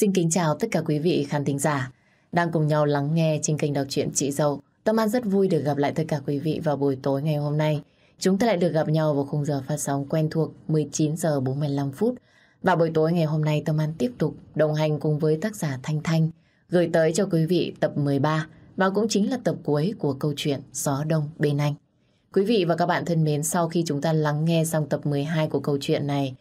Xin kính chào tất cả quý vị khán thính giả đang cùng nhau lắng nghe trên kênh đọc truyện Chị Dâu. Tâm An rất vui được gặp lại tất cả quý vị vào buổi tối ngày hôm nay. Chúng ta lại được gặp nhau vào khung giờ phát sóng quen thuộc 19 giờ 45 phút. Và buổi tối ngày hôm nay Tâm An tiếp tục đồng hành cùng với tác giả Thanh Thanh gửi tới cho quý vị tập 13 và cũng chính là tập cuối của câu chuyện Gió Đông Bên Anh. Quý vị và các bạn thân mến, sau khi chúng ta lắng nghe xong tập 12 của câu chuyện này,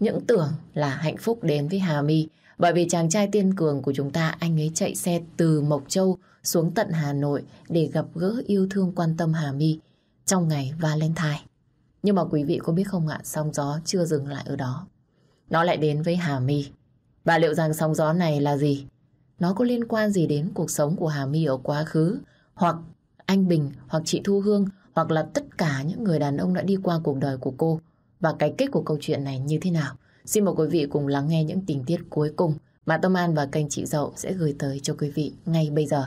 những tưởng là hạnh phúc đến với Hà My bởi vì chàng trai tiên cường của chúng ta anh ấy chạy xe từ Mộc Châu xuống tận Hà Nội để gặp gỡ yêu thương quan tâm Hà My trong ngày Valentine. Nhưng mà quý vị có biết không ạ, sóng gió chưa dừng lại ở đó. Nó lại đến với Hà My. Và liệu rằng sóng gió này là gì? Nó có liên quan gì đến cuộc sống của Hà My ở quá khứ? Hoặc anh Bình, hoặc chị Thu Hương, hoặc là tất cả những người đàn ông đã đi qua cuộc đời của cô. Và cái kết của câu chuyện này như thế nào? Xin mời quý vị cùng lắng nghe những tình tiết cuối cùng mà Tâm An và kênh chị Dậu sẽ gửi tới cho quý vị ngay bây giờ.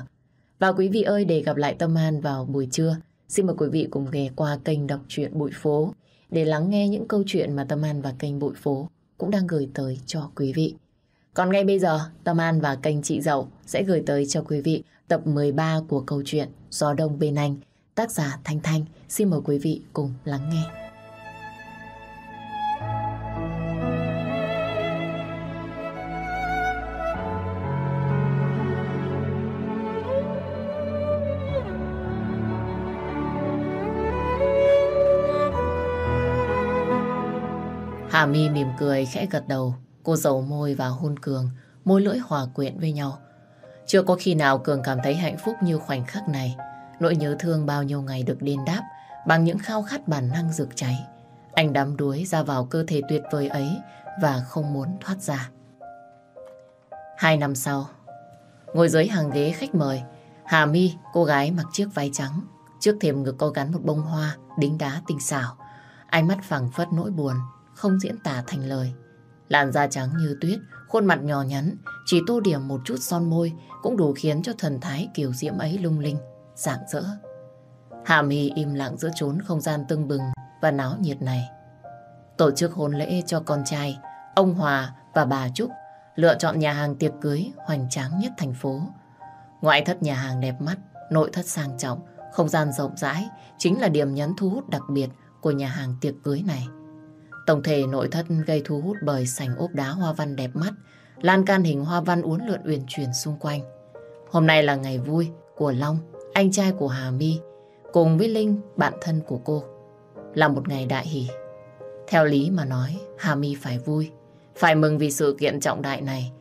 Và quý vị ơi, để gặp lại Tâm An vào buổi trưa, xin mời quý vị cùng ghé qua kênh đọc truyện Bụi Phố để lắng nghe những câu chuyện mà Tâm An và kênh Bụi Phố cũng đang gửi tới cho quý vị. Còn ngay bây giờ, Tâm An và kênh chị Dậu sẽ gửi tới cho quý vị tập 13 của câu chuyện Gió Đông Bên Anh, tác giả Thanh Thanh. Xin mời quý vị cùng lắng nghe. Hà My mỉm cười khẽ gật đầu. Cô dầu môi và hôn Cường, môi lưỡi hòa quyện với nhau. Chưa có khi nào Cường cảm thấy hạnh phúc như khoảnh khắc này. Nỗi nhớ thương bao nhiêu ngày được đền đáp bằng những khao khát bản năng rực cháy. Anh đắm đuối ra vào cơ thể tuyệt vời ấy và không muốn thoát ra. Hai năm sau, ngồi dưới hàng ghế khách mời, Hà My, cô gái mặc chiếc váy trắng, trước thềm ngực có gắn một bông hoa đính đá tinh xảo. Ánh mắt phẳng phất nỗi buồn, không diễn tả thành lời. Làn da trắng như tuyết, khuôn mặt nhỏ nhắn, chỉ tô điểm một chút son môi cũng đủ khiến cho thần thái kiều diễm ấy lung linh, rạng rỡ. Hạ Mi im lặng giữa chốn không gian tưng bừng và náo nhiệt này. Tổ chức hôn lễ cho con trai, ông Hòa và bà Trúc lựa chọn nhà hàng tiệc cưới hoành tráng nhất thành phố. Ngoại thất nhà hàng đẹp mắt, nội thất sang trọng, không gian rộng rãi chính là điểm nhấn thu hút đặc biệt của nhà hàng tiệc cưới này. Tổng thể nội thất gây thu hút bởi sảnh ốp đá hoa văn đẹp mắt, lan can hình hoa văn uốn lượn uyển chuyển xung quanh. Hôm nay là ngày vui của Long, anh trai của Hà My, cùng với Linh, bạn thân của cô. Là một ngày đại hỷ. Theo lý mà nói, Hà My phải vui, phải mừng vì sự kiện trọng đại này.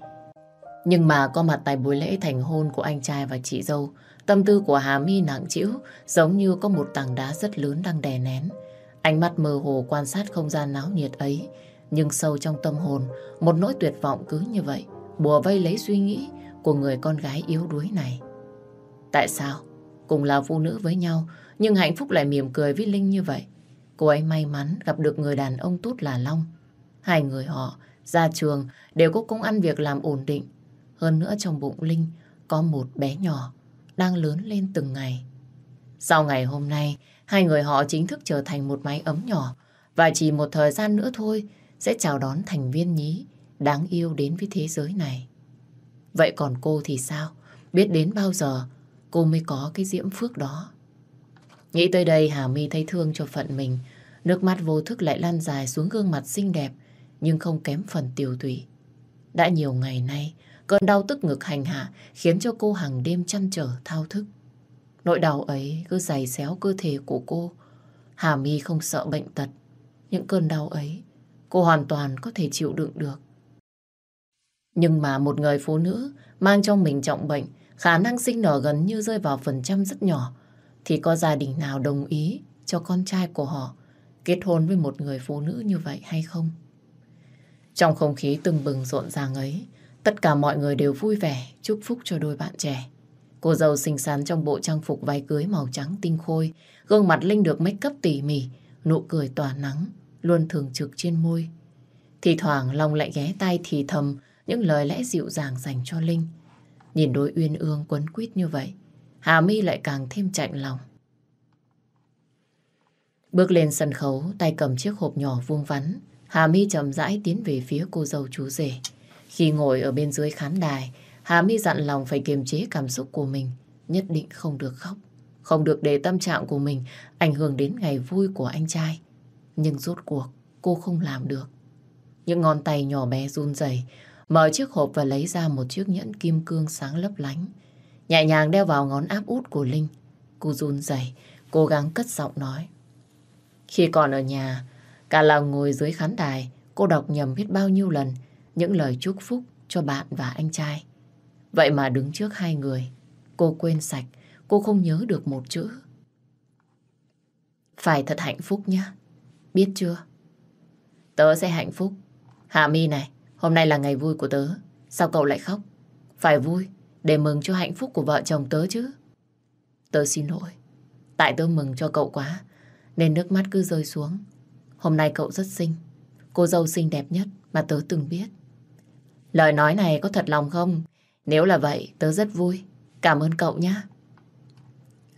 Nhưng mà có mặt tại buổi lễ thành hôn của anh trai và chị dâu, tâm tư của Hà My nặng trĩu giống như có một tảng đá rất lớn đang đè nén. Ánh mắt mơ hồ quan sát không gian náo nhiệt ấy, nhưng sâu trong tâm hồn, một nỗi tuyệt vọng cứ như vậy, bùa vây lấy suy nghĩ của người con gái yếu đuối này. Tại sao? Cùng là phụ nữ với nhau, nhưng hạnh phúc lại mỉm cười với Linh như vậy. Cô ấy may mắn gặp được người đàn ông tốt là Long. Hai người họ ra trường đều có công ăn việc làm ổn định. Hơn nữa trong bụng Linh có một bé nhỏ đang lớn lên từng ngày. Sau ngày hôm nay, hai người họ chính thức trở thành một mái ấm nhỏ và chỉ một thời gian nữa thôi sẽ chào đón thành viên nhí đáng yêu đến với thế giới này. Vậy còn cô thì sao? Biết đến bao giờ cô mới có cái diễm phước đó? Nghĩ tới đây Hà My thấy thương cho phận mình. Nước mắt vô thức lại lan dài xuống gương mặt xinh đẹp nhưng không kém phần tiều tụy. Đã nhiều ngày nay, cơn đau tức ngực hành hạ khiến cho cô hàng đêm chăn trở thao thức. Nỗi đau ấy cứ dày xéo cơ thể của cô. Hà My không sợ bệnh tật. Những cơn đau ấy, cô hoàn toàn có thể chịu đựng được. Nhưng mà một người phụ nữ mang trong mình trọng bệnh, khả năng sinh nở gần như rơi vào phần trăm rất nhỏ, thì có gia đình nào đồng ý cho con trai của họ kết hôn với một người phụ nữ như vậy hay không? Trong không khí tưng bừng rộn ràng ấy, tất cả mọi người đều vui vẻ chúc phúc cho đôi bạn trẻ. Cô dâu xinh xắn trong bộ trang phục váy cưới màu trắng tinh khôi, gương mặt Linh được make up tỉ mỉ, nụ cười tỏa nắng, luôn thường trực trên môi. Thì thoảng Long lại ghé tay thì thầm những lời lẽ dịu dàng dành cho Linh. Nhìn đôi uyên ương quấn quýt như vậy, Hà My lại càng thêm chạnh lòng. Bước lên sân khấu, tay cầm chiếc hộp nhỏ vuông vắn, Hà My chậm rãi tiến về phía cô dâu chú rể. Khi ngồi ở bên dưới khán đài, Hà My dặn lòng phải kiềm chế cảm xúc của mình, nhất định không được khóc, không được để tâm trạng của mình ảnh hưởng đến ngày vui của anh trai. Nhưng rốt cuộc, cô không làm được. Những ngón tay nhỏ bé run rẩy mở chiếc hộp và lấy ra một chiếc nhẫn kim cương sáng lấp lánh. Nhẹ nhàng đeo vào ngón áp út của Linh. Cô run rẩy cố gắng cất giọng nói. Khi còn ở nhà, cả lòng ngồi dưới khán đài, cô đọc nhầm biết bao nhiêu lần những lời chúc phúc cho bạn và anh trai. Vậy mà đứng trước hai người, cô quên sạch, cô không nhớ được một chữ. Phải thật hạnh phúc nhé, biết chưa? Tớ sẽ hạnh phúc. Hạ Mi này, hôm nay là ngày vui của tớ, sao cậu lại khóc? Phải vui, để mừng cho hạnh phúc của vợ chồng tớ chứ. Tớ xin lỗi, tại tớ mừng cho cậu quá, nên nước mắt cứ rơi xuống. Hôm nay cậu rất xinh, cô dâu xinh đẹp nhất mà tớ từng biết. Lời nói này có thật lòng không? Nếu là vậy, tớ rất vui. Cảm ơn cậu nhé.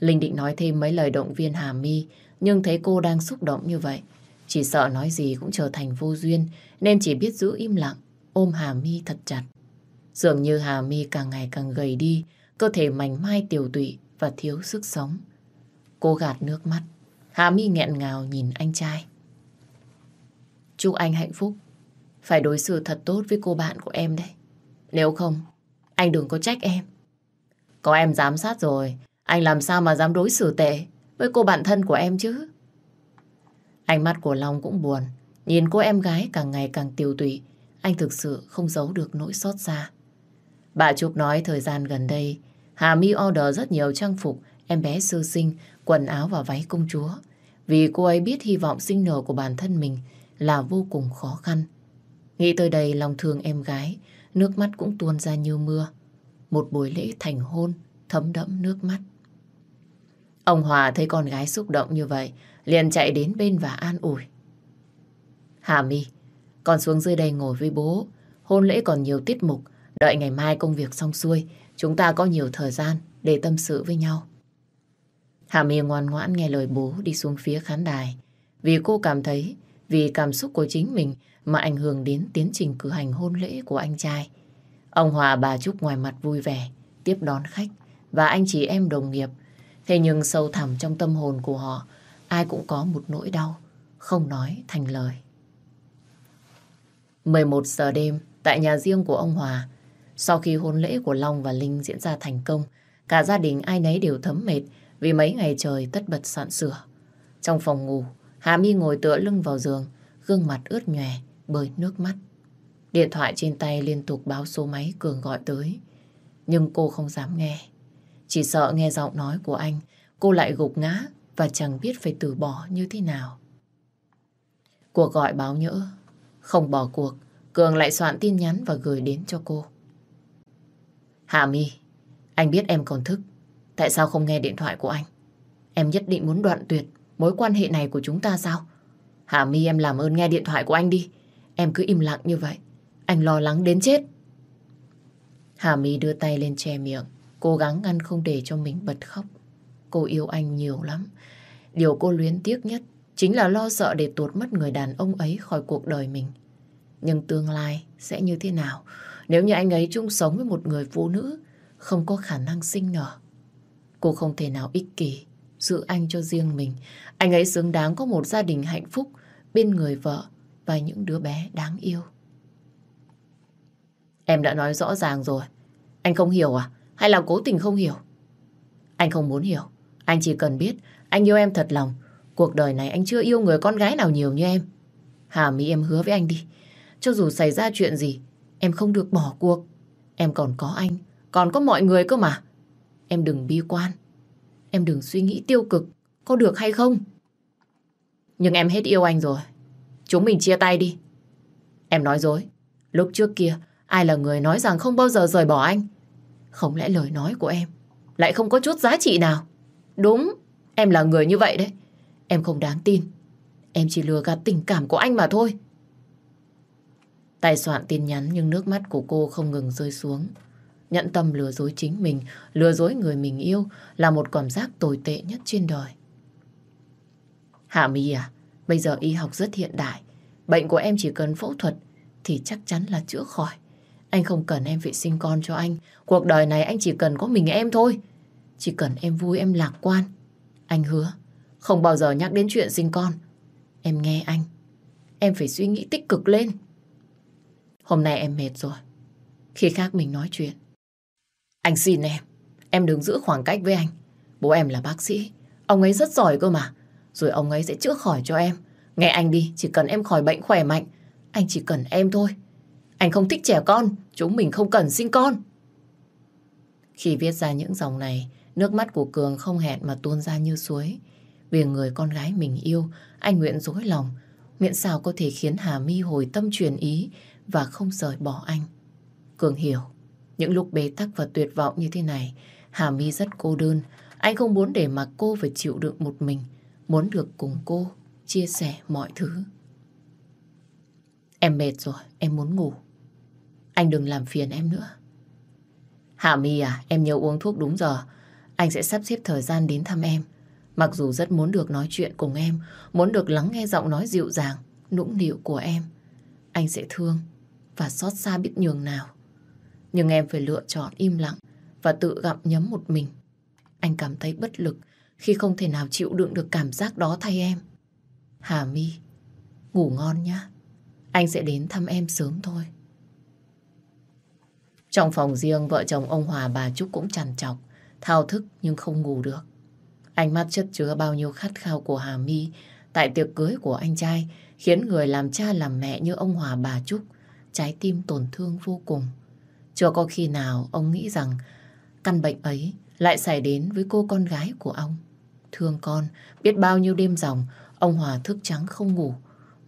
Linh định nói thêm mấy lời động viên Hà My, nhưng thấy cô đang xúc động như vậy. Chỉ sợ nói gì cũng trở thành vô duyên, nên chỉ biết giữ im lặng, ôm Hà My thật chặt. Dường như Hà My càng ngày càng gầy đi, cơ thể mảnh mai tiểu tụy và thiếu sức sống. Cô gạt nước mắt, Hà My nghẹn ngào nhìn anh trai. Chúc anh hạnh phúc, phải đối xử thật tốt với cô bạn của em đấy. Nếu không, anh đừng có trách em. Có em giám sát rồi, anh làm sao mà dám đối xử tệ với cô bạn thân của em chứ? Ánh mắt của Long cũng buồn, nhìn cô em gái càng ngày càng tiêu tụy, anh thực sự không giấu được nỗi xót xa. Bà Trúc nói thời gian gần đây, Hà My order rất nhiều trang phục, em bé sơ sinh, quần áo và váy công chúa. Vì cô ấy biết hy vọng sinh nở của bản thân mình là vô cùng khó khăn. Nghĩ tới đây lòng thương em gái, nước mắt cũng tuôn ra như mưa. Một buổi lễ thành hôn thấm đẫm nước mắt. Ông Hòa thấy con gái xúc động như vậy, liền chạy đến bên và an ủi. Hà My, con xuống dưới đây ngồi với bố. Hôn lễ còn nhiều tiết mục, đợi ngày mai công việc xong xuôi, chúng ta có nhiều thời gian để tâm sự với nhau. Hà My ngoan ngoãn nghe lời bố đi xuống phía khán đài, vì cô cảm thấy vì cảm xúc của chính mình mà ảnh hưởng đến tiến trình cử hành hôn lễ của anh trai. Ông Hòa bà Trúc ngoài mặt vui vẻ, tiếp đón khách và anh chị em đồng nghiệp. Thế nhưng sâu thẳm trong tâm hồn của họ, ai cũng có một nỗi đau, không nói thành lời. 11 giờ đêm, tại nhà riêng của ông Hòa, sau khi hôn lễ của Long và Linh diễn ra thành công, cả gia đình ai nấy đều thấm mệt vì mấy ngày trời tất bật soạn sửa. Trong phòng ngủ, Hà My ngồi tựa lưng vào giường, gương mặt ướt nhòe bởi nước mắt. Điện thoại trên tay liên tục báo số máy Cường gọi tới. Nhưng cô không dám nghe. Chỉ sợ nghe giọng nói của anh, cô lại gục ngã và chẳng biết phải từ bỏ như thế nào. Cuộc gọi báo nhỡ. Không bỏ cuộc, Cường lại soạn tin nhắn và gửi đến cho cô. Hà My, anh biết em còn thức. Tại sao không nghe điện thoại của anh? Em nhất định muốn đoạn tuyệt mối quan hệ này của chúng ta sao? Hà My em làm ơn nghe điện thoại của anh đi. Em cứ im lặng như vậy. Anh lo lắng đến chết. Hà My đưa tay lên che miệng, cố gắng ngăn không để cho mình bật khóc. Cô yêu anh nhiều lắm. Điều cô luyến tiếc nhất chính là lo sợ để tuột mất người đàn ông ấy khỏi cuộc đời mình. Nhưng tương lai sẽ như thế nào nếu như anh ấy chung sống với một người phụ nữ không có khả năng sinh nở? Cô không thể nào ích kỷ giữ anh cho riêng mình. Anh ấy xứng đáng có một gia đình hạnh phúc bên người vợ và những đứa bé đáng yêu. Em đã nói rõ ràng rồi. Anh không hiểu à? Hay là cố tình không hiểu? Anh không muốn hiểu. Anh chỉ cần biết anh yêu em thật lòng. Cuộc đời này anh chưa yêu người con gái nào nhiều như em. Hà Mỹ em hứa với anh đi. Cho dù xảy ra chuyện gì, em không được bỏ cuộc. Em còn có anh, còn có mọi người cơ mà. Em đừng bi quan. Em đừng suy nghĩ tiêu cực. Có được hay không? Nhưng em hết yêu anh rồi. Chúng mình chia tay đi. Em nói dối. Lúc trước kia, ai là người nói rằng không bao giờ rời bỏ anh? Không lẽ lời nói của em lại không có chút giá trị nào? Đúng, em là người như vậy đấy. Em không đáng tin. Em chỉ lừa gạt tình cảm của anh mà thôi. Tài soạn tin nhắn nhưng nước mắt của cô không ngừng rơi xuống. Nhận tâm lừa dối chính mình, lừa dối người mình yêu là một cảm giác tồi tệ nhất trên đời. Hạ My à, bây giờ y học rất hiện đại. Bệnh của em chỉ cần phẫu thuật thì chắc chắn là chữa khỏi. Anh không cần em phải sinh con cho anh. Cuộc đời này anh chỉ cần có mình em thôi. Chỉ cần em vui, em lạc quan. Anh hứa, không bao giờ nhắc đến chuyện sinh con. Em nghe anh. Em phải suy nghĩ tích cực lên. Hôm nay em mệt rồi. Khi khác mình nói chuyện. Anh xin em. Em đừng giữ khoảng cách với anh. Bố em là bác sĩ. Ông ấy rất giỏi cơ mà. Rồi ông ấy sẽ chữa khỏi cho em. Nghe anh đi, chỉ cần em khỏi bệnh khỏe mạnh. Anh chỉ cần em thôi. Anh không thích trẻ con, chúng mình không cần sinh con. Khi viết ra những dòng này, nước mắt của Cường không hẹn mà tuôn ra như suối. Vì người con gái mình yêu, anh nguyện dối lòng, miễn sao có thể khiến Hà My hồi tâm truyền ý và không rời bỏ anh. Cường hiểu, những lúc bế tắc và tuyệt vọng như thế này, Hà My rất cô đơn. Anh không muốn để mặc cô phải chịu đựng một mình, muốn được cùng cô chia sẻ mọi thứ. Em mệt rồi, em muốn ngủ. Anh đừng làm phiền em nữa. Hạ My à, em nhớ uống thuốc đúng giờ. Anh sẽ sắp xếp thời gian đến thăm em. Mặc dù rất muốn được nói chuyện cùng em, muốn được lắng nghe giọng nói dịu dàng, nũng nịu của em. Anh sẽ thương và xót xa biết nhường nào. Nhưng em phải lựa chọn im lặng và tự gặm nhấm một mình. Anh cảm thấy bất lực khi không thể nào chịu đựng được cảm giác đó thay em. Hà My, ngủ ngon nhá. Anh sẽ đến thăm em sớm thôi. Trong phòng riêng, vợ chồng ông Hòa bà Trúc cũng chằn chọc, thao thức nhưng không ngủ được. Ánh mắt chất chứa bao nhiêu khát khao của Hà My tại tiệc cưới của anh trai khiến người làm cha làm mẹ như ông Hòa bà Trúc trái tim tổn thương vô cùng. Chưa có khi nào ông nghĩ rằng căn bệnh ấy lại xảy đến với cô con gái của ông. Thương con, biết bao nhiêu đêm dòng, ông Hòa thức trắng không ngủ.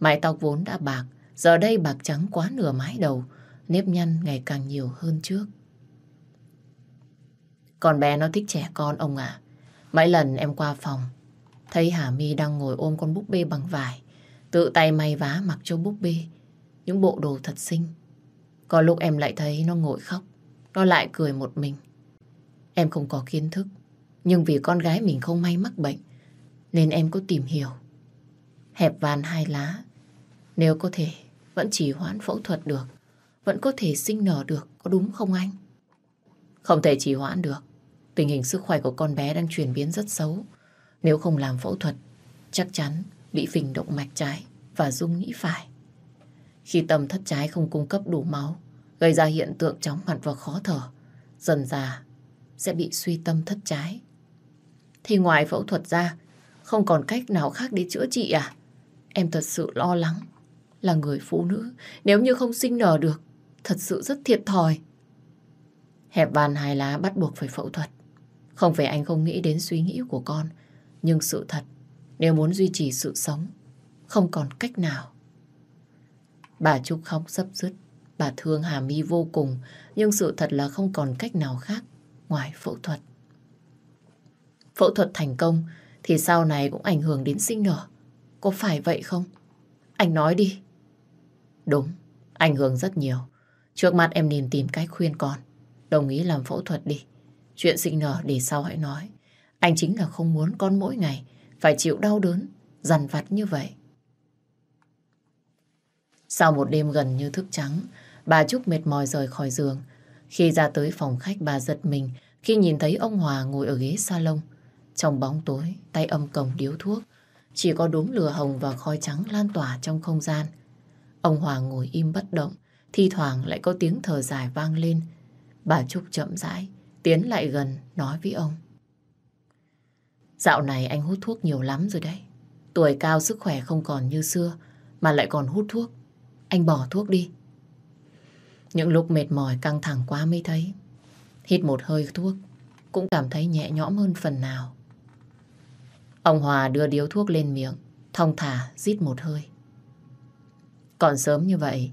Mái tóc vốn đã bạc, giờ đây bạc trắng quá nửa mái đầu, nếp nhăn ngày càng nhiều hơn trước. Con bé nó thích trẻ con ông ạ. Mấy lần em qua phòng, thấy Hà My đang ngồi ôm con búp bê bằng vải, tự tay may vá mặc cho búp bê, những bộ đồ thật xinh. Có lúc em lại thấy nó ngồi khóc, nó lại cười một mình. Em không có kiến thức, nhưng vì con gái mình không may mắc bệnh, nên em có tìm hiểu. Hẹp van hai lá, nếu có thể, vẫn chỉ hoãn phẫu thuật được, vẫn có thể sinh nở được, có đúng không anh? Không thể trì hoãn được. Tình hình sức khỏe của con bé đang chuyển biến rất xấu. Nếu không làm phẫu thuật, chắc chắn bị phình động mạch trái và rung nhĩ phải. Khi tâm thất trái không cung cấp đủ máu, gây ra hiện tượng chóng mặt và khó thở, dần già sẽ bị suy tâm thất trái. Thì ngoài phẫu thuật ra, không còn cách nào khác để chữa trị à? Em thật sự lo lắng. Là người phụ nữ, nếu như không sinh nở được, thật sự rất thiệt thòi. Hẹp van hai lá bắt buộc phải phẫu thuật. Không phải anh không nghĩ đến suy nghĩ của con, nhưng sự thật, nếu muốn duy trì sự sống, không còn cách nào. Bà Trúc khóc sấp dứt, bà thương Hà My vô cùng, nhưng sự thật là không còn cách nào khác ngoài phẫu thuật. Phẫu thuật thành công thì sau này cũng ảnh hưởng đến sinh nở. Có phải vậy không? Anh nói đi. Đúng, ảnh hưởng rất nhiều. Trước mắt em nên tìm cách khuyên con. Đồng ý làm phẫu thuật đi. Chuyện sinh nở để sau hãy nói. Anh chính là không muốn con mỗi ngày phải chịu đau đớn, dằn vặt như vậy. Sau một đêm gần như thức trắng, bà Trúc mệt mỏi rời khỏi giường. Khi ra tới phòng khách bà giật mình khi nhìn thấy ông Hòa ngồi ở ghế salon. Trong bóng tối, tay âm cổng điếu thuốc. Chỉ có đốm lửa hồng và khói trắng lan tỏa trong không gian. Ông Hòa ngồi im bất động, thi thoảng lại có tiếng thở dài vang lên. Bà Trúc chậm rãi, tiến lại gần nói với ông. Dạo này anh hút thuốc nhiều lắm rồi đấy. Tuổi cao sức khỏe không còn như xưa, mà lại còn hút thuốc. Anh bỏ thuốc đi. Những lúc mệt mỏi căng thẳng quá mới thấy. Hít một hơi thuốc, cũng cảm thấy nhẹ nhõm hơn phần nào. Ông Hòa đưa điếu thuốc lên miệng, thong thả, rít một hơi. Còn sớm như vậy,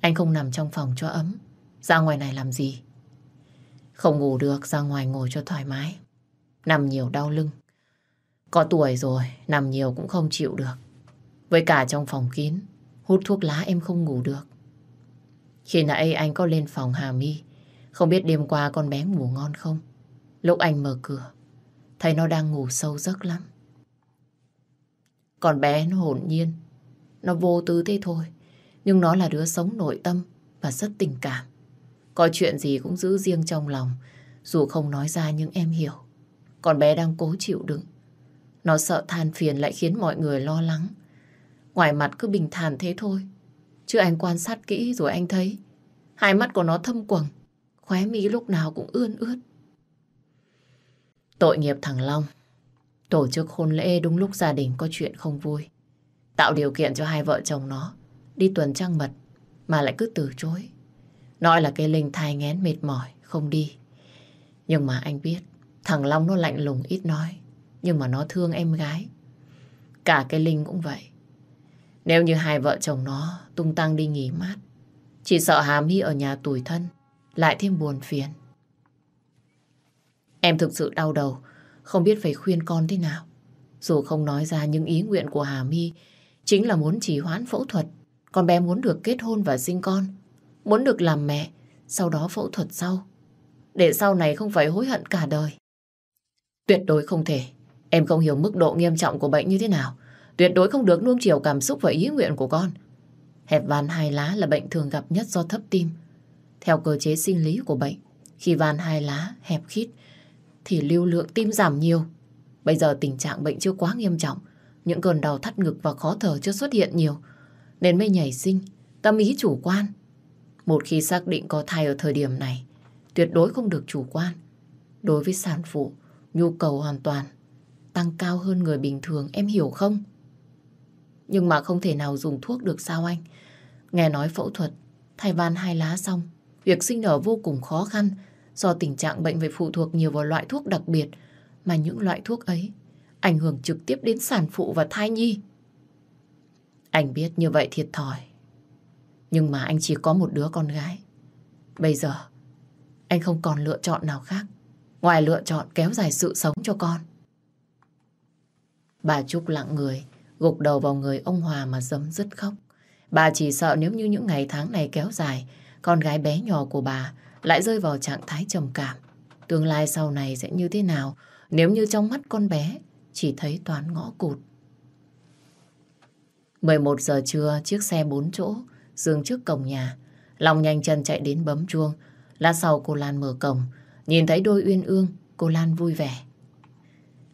anh không nằm trong phòng cho ấm. Ra ngoài này làm gì? Không ngủ được, ra ngoài ngồi cho thoải mái. Nằm nhiều đau lưng. Có tuổi rồi, nằm nhiều cũng không chịu được. Với cả trong phòng kín, hút thuốc lá em không ngủ được. Khi nãy anh có lên phòng Hà My, không biết đêm qua con bé ngủ ngon không? Lúc anh mở cửa, thấy nó đang ngủ sâu giấc lắm còn bé nó hồn nhiên, nó vô tư thế thôi. Nhưng nó là đứa sống nội tâm và rất tình cảm. Có chuyện gì cũng giữ riêng trong lòng. Dù không nói ra nhưng em hiểu. còn bé đang cố chịu đựng. Nó sợ than phiền lại khiến mọi người lo lắng. Ngoài mặt cứ bình thản thế thôi. Chứ anh quan sát kỹ rồi anh thấy hai mắt của nó thâm quầng. Khóe mi lúc nào cũng ươn ướt. Tội nghiệp thằng Long. Tổ chức hôn lễ đúng lúc gia đình có chuyện không vui. Tạo điều kiện cho hai vợ chồng nó đi tuần trăng mật mà lại cứ từ chối. Nói là cái linh thai ngén mệt mỏi, không đi. Nhưng mà anh biết, thằng Long nó lạnh lùng ít nói, nhưng mà nó thương em gái. Cả cái Linh cũng vậy. Nếu như hai vợ chồng nó tung tăng đi nghỉ mát, chỉ sợ hàm hi ở nhà tủi thân, lại thêm buồn phiền. Em thực sự đau đầu, không biết phải khuyên con thế nào. Dù không nói ra những ý nguyện của Hà My chính là muốn trì hoãn phẫu thuật. Con bé muốn được kết hôn và sinh con. Muốn được làm mẹ, sau đó phẫu thuật sau. Để sau này không phải hối hận cả đời. Tuyệt đối không thể. Em không hiểu mức độ nghiêm trọng của bệnh như thế nào. Tuyệt đối không được nuông chiều cảm xúc và ý nguyện của con. Hẹp van hai lá là bệnh thường gặp nhất do thấp tim. Theo cơ chế sinh lý của bệnh, khi van hai lá hẹp khít thì lưu lượng tim giảm nhiều. Bây giờ tình trạng bệnh chưa quá nghiêm trọng, những cơn đau thắt ngực và khó thở chưa xuất hiện nhiều, nên mới nhảy sinh, tâm ý chủ quan. Một khi xác định có thai ở thời điểm này, tuyệt đối không được chủ quan. Đối với sản phụ, nhu cầu hoàn toàn tăng cao hơn người bình thường, em hiểu không? Nhưng mà không thể nào dùng thuốc được sao anh? Nghe nói phẫu thuật, thay van hai lá xong, việc sinh nở vô cùng khó khăn do tình trạng bệnh phải phụ thuộc nhiều vào loại thuốc đặc biệt mà những loại thuốc ấy ảnh hưởng trực tiếp đến sản phụ và thai nhi. Anh biết như vậy thiệt thòi. Nhưng mà anh chỉ có một đứa con gái. Bây giờ, anh không còn lựa chọn nào khác ngoài lựa chọn kéo dài sự sống cho con. Bà Trúc lặng người, gục đầu vào người ông Hòa mà dấm dứt khóc. Bà chỉ sợ nếu như những ngày tháng này kéo dài, con gái bé nhỏ của bà lại rơi vào trạng thái trầm cảm. Tương lai sau này sẽ như thế nào nếu như trong mắt con bé chỉ thấy toàn ngõ cụt. 11 giờ trưa, chiếc xe bốn chỗ dừng trước cổng nhà. Long nhanh chân chạy đến bấm chuông. Lát sau cô Lan mở cổng, nhìn thấy đôi uyên ương, cô Lan vui vẻ.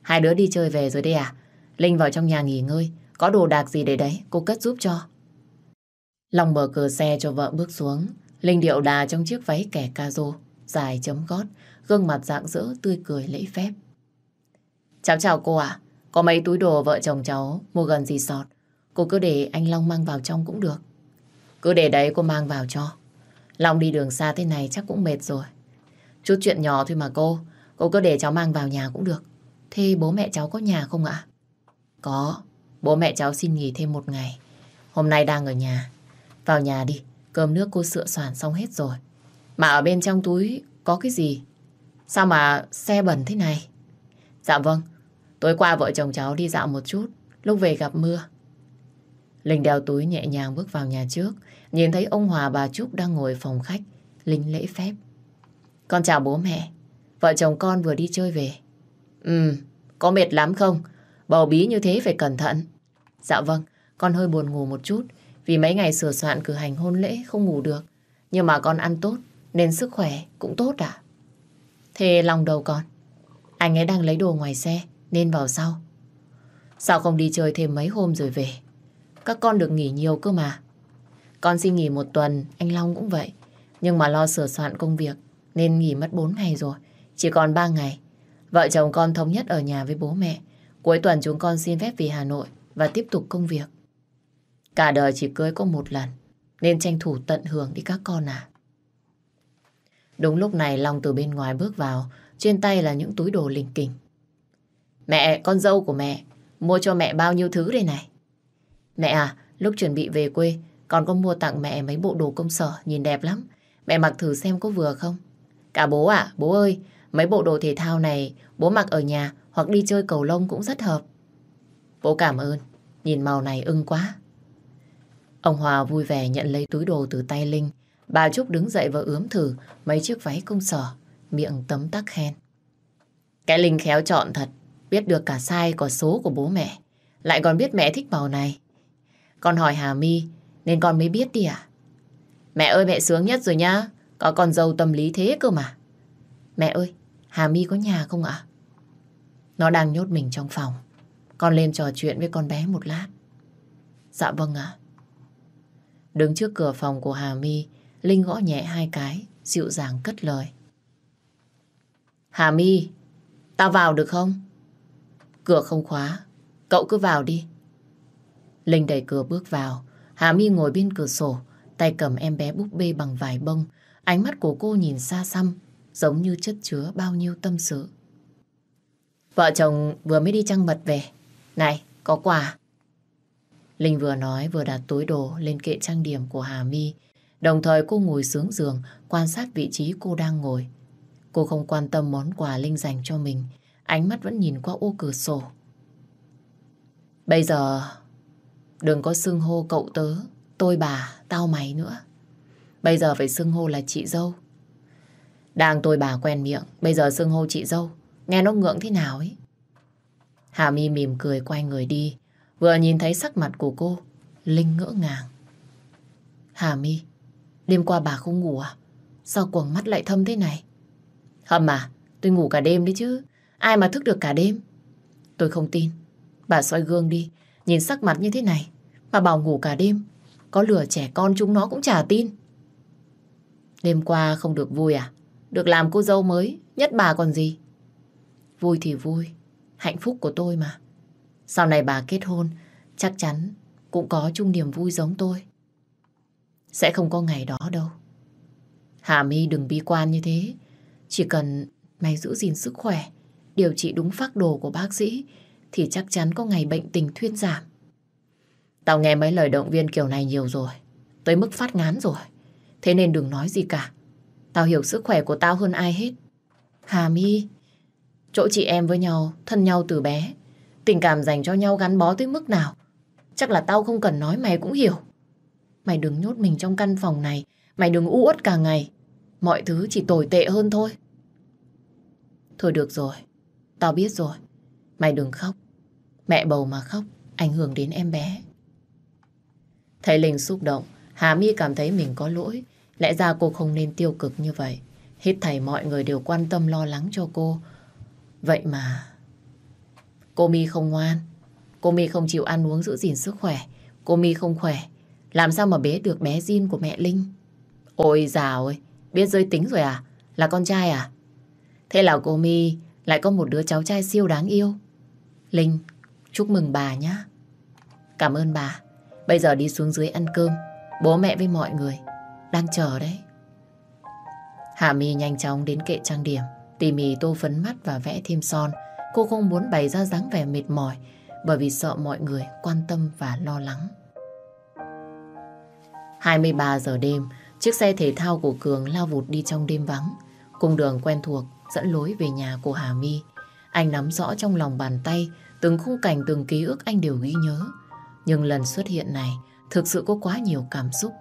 Hai đứa đi chơi về rồi đây à? Linh vào trong nhà nghỉ ngơi, có đồ đạc gì để đấy, cô cất giúp cho. Long mở cửa xe cho vợ bước xuống. Linh điệu đà trong chiếc váy kẻ ca rô, dài chấm gót, gương mặt dạng dỡ tươi cười lễ phép. Cháu chào cô ạ, có mấy túi đồ vợ chồng cháu mua gần gì sọt. Cô cứ để anh Long mang vào trong cũng được. Cứ để đấy cô mang vào cho. Long đi đường xa thế này chắc cũng mệt rồi. Chút chuyện nhỏ thôi mà cô, cô cứ để cháu mang vào nhà cũng được. Thế bố mẹ cháu có nhà không ạ? Có, bố mẹ cháu xin nghỉ thêm một ngày. Hôm nay đang ở nhà. Vào nhà đi, cơm nước cô sửa soạn xong hết rồi. Mà ở bên trong túi có cái gì? Sao mà xe bẩn thế này? Dạ vâng, tối qua vợ chồng cháu đi dạo một chút, lúc về gặp mưa. Linh đeo túi nhẹ nhàng bước vào nhà trước, nhìn thấy ông Hòa bà Trúc đang ngồi phòng khách. Linh lễ phép. Con chào bố mẹ, vợ chồng con vừa đi chơi về. Ừ, có mệt lắm không? Bầu bí như thế phải cẩn thận. Dạ vâng, con hơi buồn ngủ một chút, vì mấy ngày sửa soạn cử hành hôn lễ không ngủ được. Nhưng mà con ăn tốt, nên sức khỏe cũng tốt à? Thế lòng đầu con? Anh ấy đang lấy đồ ngoài xe, nên vào sau. Sao không đi chơi thêm mấy hôm rồi về? Các con được nghỉ nhiều cơ mà. Con xin nghỉ một tuần, anh Long cũng vậy. Nhưng mà lo sửa soạn công việc, nên nghỉ mất 4 ngày rồi. Chỉ còn 3 ngày. Vợ chồng con thống nhất ở nhà với bố mẹ. Cuối tuần chúng con xin phép về Hà Nội và tiếp tục công việc. Cả đời chỉ cưới có một lần, nên tranh thủ tận hưởng đi các con à. Đúng lúc này Long từ bên ngoài bước vào, trên tay là những túi đồ linh kình. Mẹ, con dâu của mẹ, mua cho mẹ bao nhiêu thứ đây này. Mẹ à, lúc chuẩn bị về quê, con có mua tặng mẹ mấy bộ đồ công sở, nhìn đẹp lắm. Mẹ mặc thử xem có vừa không? Cả bố ạ, bố ơi, mấy bộ đồ thể thao này bố mặc ở nhà hoặc đi chơi cầu lông cũng rất hợp. Bố cảm ơn, nhìn màu này ưng quá. Ông Hòa vui vẻ nhận lấy túi đồ từ tay Linh. Bà Trúc đứng dậy và ướm thử mấy chiếc váy công sở, miệng tấm tắc khen. Cái Linh khéo chọn thật, biết được cả sai có số của bố mẹ. Lại còn biết mẹ thích màu này. Con hỏi Hà My nên con mới biết đi à? Mẹ ơi mẹ sướng nhất rồi nhá. Có con dâu tâm lý thế cơ mà. Mẹ ơi, Hà My có nhà không ạ? Nó đang nhốt mình trong phòng. Con lên trò chuyện với con bé một lát. Dạ vâng ạ. Đứng trước cửa phòng của Hà My, Linh gõ nhẹ hai cái, dịu dàng cất lời. Hà My, tao vào được không? Cửa không khóa, cậu cứ vào đi. Linh đẩy cửa bước vào, Hà My ngồi bên cửa sổ, tay cầm em bé búp bê bằng vải bông. Ánh mắt của cô nhìn xa xăm, giống như chất chứa bao nhiêu tâm sự. Vợ chồng vừa mới đi trăng mật về. Này, có quà. Linh vừa nói vừa đặt túi đồ lên kệ trang điểm của Hà My. Đồng thời cô ngồi xuống giường quan sát vị trí cô đang ngồi. Cô không quan tâm món quà Linh dành cho mình. Ánh mắt vẫn nhìn qua ô cửa sổ. Bây giờ đừng có xưng hô cậu tớ, tôi bà, tao mày nữa. Bây giờ phải xưng hô là chị dâu. Đang tôi bà quen miệng, bây giờ xưng hô chị dâu. Nghe nó ngượng thế nào ấy. Hà My mỉm cười quay người đi. Vừa nhìn thấy sắc mặt của cô, Linh ngỡ ngàng. Hà My, đêm qua bà không ngủ à? Sao quầng mắt lại thâm thế này? Hầm à, tôi ngủ cả đêm đấy chứ. Ai mà thức được cả đêm? Tôi không tin. Bà soi gương đi, nhìn sắc mặt như thế này. Mà bảo ngủ cả đêm. Có lừa trẻ con chúng nó cũng chả tin. Đêm qua không được vui à? Được làm cô dâu mới, nhất bà còn gì? Vui thì vui, hạnh phúc của tôi mà. Sau này bà kết hôn, chắc chắn cũng có chung niềm vui giống tôi. Sẽ không có ngày đó đâu. Hà My đừng bi quan như thế. Chỉ cần mày giữ gìn sức khỏe, điều trị đúng phác đồ của bác sĩ, thì chắc chắn có ngày bệnh tình thuyên giảm. Tao nghe mấy lời động viên kiểu này nhiều rồi. Tới mức phát ngán rồi. Thế nên đừng nói gì cả. Tao hiểu sức khỏe của tao hơn ai hết. Hà My, chỗ chị em với nhau, thân nhau từ bé. Tình cảm dành cho nhau gắn bó tới mức nào. Chắc là tao không cần nói mày cũng hiểu. Mày đừng nhốt mình trong căn phòng này. Mày đừng u uất cả ngày. Mọi thứ chỉ tồi tệ hơn thôi. Thôi được rồi. Tao biết rồi. Mày đừng khóc. Mẹ bầu mà khóc, ảnh hưởng đến em bé. Thấy Linh xúc động, Hà My cảm thấy mình có lỗi. Lẽ ra cô không nên tiêu cực như vậy. Hết thảy mọi người đều quan tâm lo lắng cho cô. Vậy mà... Cô My không ngoan. Cô My không chịu ăn uống giữ gìn sức khỏe. Cô My không khỏe. Làm sao mà bế được bé Jin của mẹ Linh? Ôi dào ơi, biết giới tính rồi à? Là con trai à? Thế là cô My lại có một đứa cháu trai siêu đáng yêu. Linh, chúc mừng bà nhé. Cảm ơn bà. Bây giờ đi xuống dưới ăn cơm. Bố mẹ với mọi người đang chờ đấy. Hà My nhanh chóng đến kệ trang điểm, tỉ mỉ tô phấn mắt và vẽ thêm son. Cô không muốn bày ra dáng vẻ mệt mỏi bởi vì sợ mọi người quan tâm và lo lắng. 23 giờ đêm, chiếc xe thể thao của Cường lao vụt đi trong đêm vắng. Cung đường quen thuộc dẫn lối về nhà của Hà My. Anh nắm rõ trong lòng bàn tay từng khung cảnh từng ký ức anh đều ghi nhớ. Nhưng lần xuất hiện này thực sự có quá nhiều cảm xúc.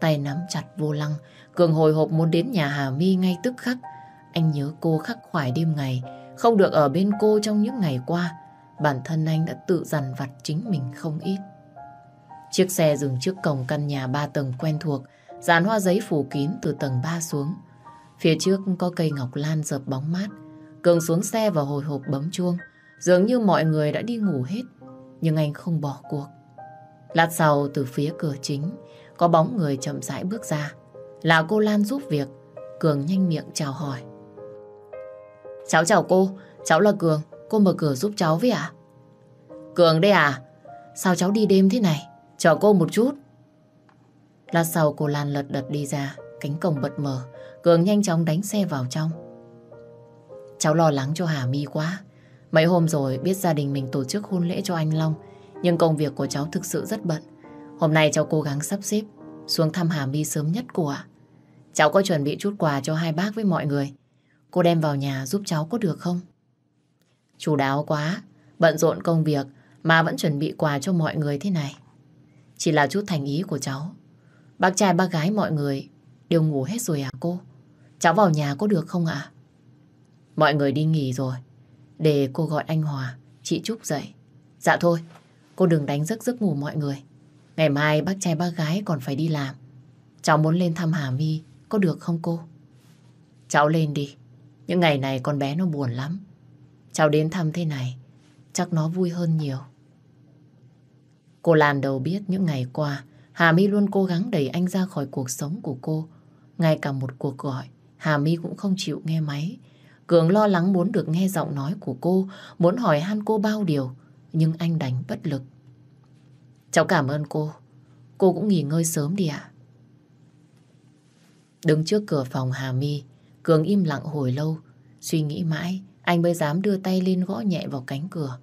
Tay nắm chặt vô lăng, Cường hồi hộp muốn đến nhà Hà My ngay tức khắc. Anh nhớ cô khắc khoải đêm ngày, không được ở bên cô trong những ngày qua. Bản thân anh đã tự dằn vặt chính mình không ít. Chiếc xe dừng trước cổng căn nhà ba tầng quen thuộc, dàn hoa giấy phủ kín từ tầng 3 xuống. Phía trước có cây ngọc lan dập bóng mát. Cường xuống xe và hồi hộp bấm chuông. Dường như mọi người đã đi ngủ hết, nhưng anh không bỏ cuộc. Lát sau từ phía cửa chính, có bóng người chậm rãi bước ra. Là cô Lan giúp việc. Cường nhanh miệng chào hỏi. Cháu chào cô, cháu là Cường. Cô mở cửa giúp cháu với ạ? Cường đây à? Sao cháu đi đêm thế này? Chờ cô một chút. Lát sau cô Lan lật đật đi ra, cánh cổng bật mở. Cường nhanh chóng đánh xe vào trong. Cháu lo lắng cho Hà My quá. Mấy hôm rồi biết gia đình mình tổ chức hôn lễ cho anh Long, nhưng công việc của cháu thực sự rất bận. Hôm nay cháu cố gắng sắp xếp xuống thăm Hà My sớm nhất của ạ. Cháu có chuẩn bị chút quà cho hai bác với mọi người. Cô đem vào nhà giúp cháu có được không? Chú đáo quá, bận rộn công việc mà vẫn chuẩn bị quà cho mọi người thế này. Chỉ là chút thành ý của cháu. Bác trai bác gái mọi người đều ngủ hết rồi à cô? Cháu vào nhà có được không ạ? Mọi người đi nghỉ rồi. Để cô gọi anh Hòa, chị Trúc dậy. Dạ thôi, cô đừng đánh giấc giấc ngủ mọi người. Ngày mai bác trai bác gái còn phải đi làm. Cháu muốn lên thăm Hà My có được không cô? Cháu lên đi. Những ngày này con bé nó buồn lắm. Cháu đến thăm thế này, chắc nó vui hơn nhiều. Cô Lan đầu biết những ngày qua, Hà My luôn cố gắng đẩy anh ra khỏi cuộc sống của cô. Ngay cả một cuộc gọi, Hà My cũng không chịu nghe máy. Cường lo lắng muốn được nghe giọng nói của cô, muốn hỏi han cô bao điều, nhưng anh đành bất lực. Cháu cảm ơn cô. Cô cũng nghỉ ngơi sớm đi ạ. Đứng trước cửa phòng Hà My, Cường im lặng hồi lâu. Suy nghĩ mãi, anh mới dám đưa tay lên gõ nhẹ vào cánh cửa.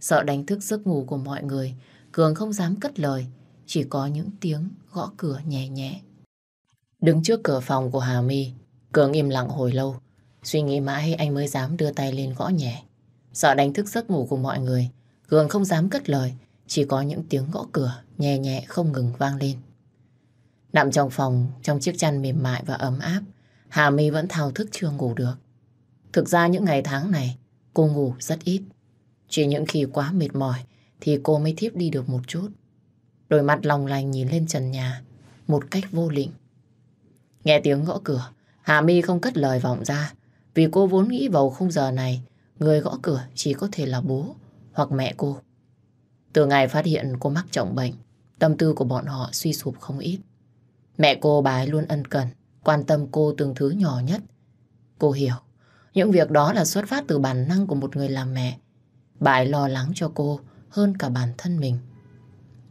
Sợ đánh thức giấc ngủ của mọi người, Cường không dám cất lời, chỉ có những tiếng gõ cửa nhẹ nhẹ. Đứng trước cửa phòng của Hà My, Cường im lặng hồi lâu. Suy nghĩ mãi anh mới dám đưa tay lên gõ nhẹ. Sợ đánh thức giấc ngủ của mọi người, Cường không dám cất lời, chỉ có những tiếng gõ cửa nhẹ nhẹ không ngừng vang lên. Nằm trong phòng, trong chiếc chăn mềm mại và ấm áp, Hà My vẫn thao thức chưa ngủ được. Thực ra những ngày tháng này, cô ngủ rất ít. Chỉ những khi quá mệt mỏi thì cô mới thiếp đi được một chút. Đôi mắt lòng lành nhìn lên trần nhà, một cách vô định. Nghe tiếng gõ cửa, Hà My không cất lời vọng ra, vì cô vốn nghĩ vào khung giờ này, người gõ cửa chỉ có thể là bố hoặc mẹ cô. Từ ngày phát hiện cô mắc trọng bệnh, tâm tư của bọn họ suy sụp không ít. Mẹ cô bà ấy luôn ân cần, quan tâm cô từng thứ nhỏ nhất. Cô hiểu, những việc đó là xuất phát từ bản năng của một người làm mẹ. Bà ấy lo lắng cho cô hơn cả bản thân mình.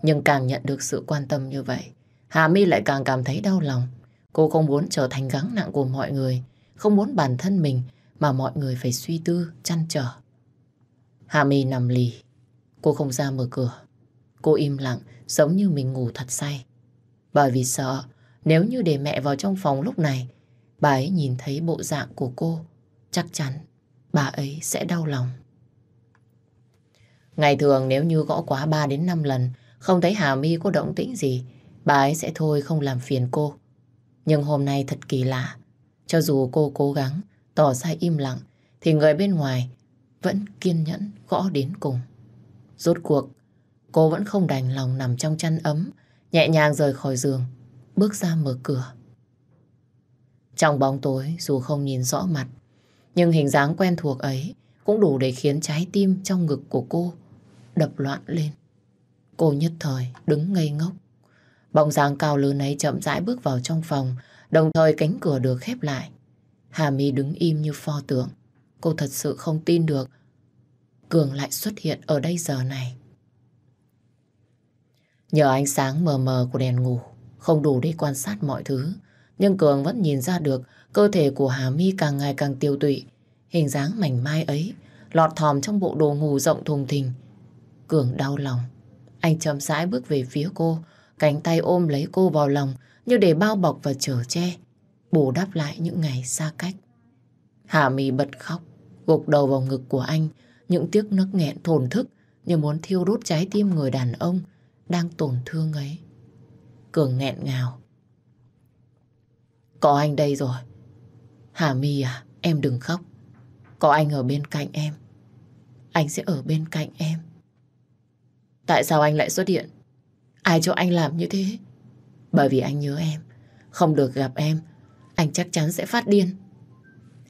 Nhưng càng nhận được sự quan tâm như vậy, Hà My lại càng cảm thấy đau lòng. Cô không muốn trở thành gánh nặng của mọi người, không muốn bản thân mình mà mọi người phải suy tư, chăn trở. Hà My nằm lì, cô không ra mở cửa. Cô im lặng, giống như mình ngủ thật say. Bởi vì sợ, nếu như để mẹ vào trong phòng lúc này, bà ấy nhìn thấy bộ dạng của cô, chắc chắn bà ấy sẽ đau lòng. Ngày thường nếu như gõ quá 3 đến 5 lần, không thấy Hà My có động tĩnh gì, bà ấy sẽ thôi không làm phiền cô. Nhưng hôm nay thật kỳ lạ. Cho dù cô cố gắng tỏ ra im lặng, thì người bên ngoài vẫn kiên nhẫn gõ đến cùng. Rốt cuộc, cô vẫn không đành lòng nằm trong chăn ấm, nhẹ nhàng rời khỏi giường, bước ra mở cửa. Trong bóng tối, dù không nhìn rõ mặt, nhưng hình dáng quen thuộc ấy cũng đủ để khiến trái tim trong ngực của cô đập loạn lên. Cô nhất thời đứng ngây ngốc. Bóng dáng cao lớn ấy chậm rãi bước vào trong phòng, đồng thời cánh cửa được khép lại. Hà My đứng im như pho tượng. Cô thật sự không tin được Cường lại xuất hiện ở đây giờ này. Nhờ ánh sáng mờ mờ của đèn ngủ, không đủ để quan sát mọi thứ, nhưng Cường vẫn nhìn ra được cơ thể của Hà My càng ngày càng tiêu tụy. Hình dáng mảnh mai ấy, lọt thòm trong bộ đồ ngủ rộng thùng thình. Cường đau lòng. Anh chậm rãi bước về phía cô, cánh tay ôm lấy cô vào lòng như để bao bọc và chở che, bù đắp lại những ngày xa cách. Hà My bật khóc, gục đầu vào ngực của anh, những tiếc nức nghẹn thổn thức như muốn thiêu đốt trái tim người đàn ông đang tổn thương ấy. Cường nghẹn ngào. Có anh đây rồi. Hà My à, em đừng khóc. Có anh ở bên cạnh em. Anh sẽ ở bên cạnh em. Tại sao anh lại xuất hiện? Ai cho anh làm như thế? Bởi vì anh nhớ em. Không được gặp em, anh chắc chắn sẽ phát điên.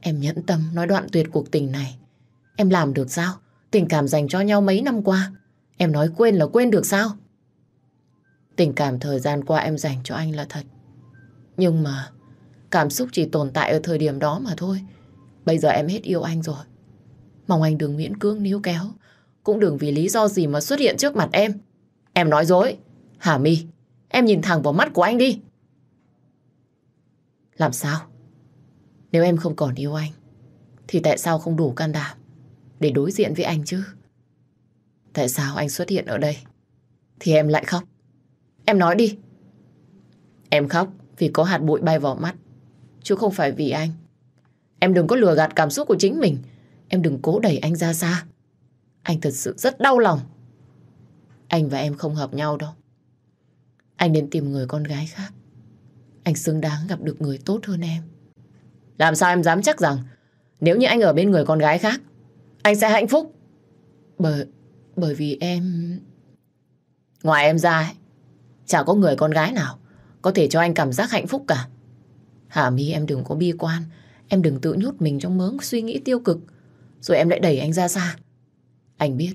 Em nhẫn tâm nói đoạn tuyệt cuộc tình này. Em làm được sao? Tình cảm dành cho nhau mấy năm qua. Em nói quên là quên được sao? Tình cảm thời gian qua em dành cho anh là thật. Nhưng mà cảm xúc chỉ tồn tại ở thời điểm đó mà thôi. Bây giờ em hết yêu anh rồi. Mong anh đừng miễn cưỡng níu kéo. Cũng đừng vì lý do gì mà xuất hiện trước mặt em. Em nói dối. Hà My, em nhìn thẳng vào mắt của anh đi. Làm sao? Nếu em không còn yêu anh, thì tại sao không đủ can đảm để đối diện với anh chứ? Tại sao anh xuất hiện ở đây? Thì em lại khóc. Em nói đi. Em khóc vì có hạt bụi bay vào mắt, chứ không phải vì anh. Em đừng có lừa gạt cảm xúc của chính mình. Em đừng cố đẩy anh ra xa. Anh thật sự rất đau lòng. Anh và em không hợp nhau đâu. Anh nên tìm người con gái khác. Anh xứng đáng gặp được người tốt hơn em. Làm sao em dám chắc rằng nếu như anh ở bên người con gái khác anh sẽ hạnh phúc? Bởi, bởi vì em... Ngoài em ra, chả có người con gái nào có thể cho anh cảm giác hạnh phúc cả. Hà My em đừng có bi quan. Em đừng tự nhốt mình trong mớ suy nghĩ tiêu cực. Rồi em lại đẩy anh ra xa. Anh biết,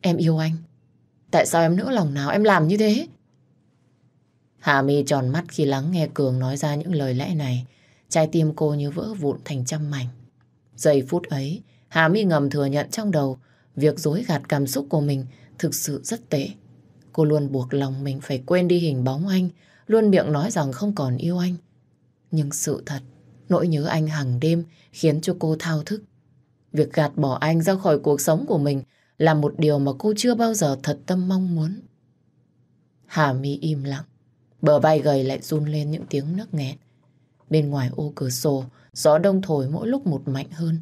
em yêu anh. Tại sao em nỡ lòng nào em làm như thế? Hà My tròn mắt khi lắng nghe Cường nói ra những lời lẽ này. Trái tim cô như vỡ vụn thành trăm mảnh. Giây phút ấy, Hà My ngầm thừa nhận trong đầu việc dối gạt cảm xúc của mình thực sự rất tệ. Cô luôn buộc lòng mình phải quên đi hình bóng anh, luôn miệng nói rằng không còn yêu anh. Nhưng sự thật, nỗi nhớ anh hàng đêm khiến cho cô thao thức. Việc gạt bỏ anh ra khỏi cuộc sống của mình là một điều mà cô chưa bao giờ thật tâm mong muốn. Hà mi im lặng, bờ vai gầy lại run lên những tiếng nấc nghẹn. Bên ngoài ô cửa sổ, gió đông thổi mỗi lúc một mạnh hơn.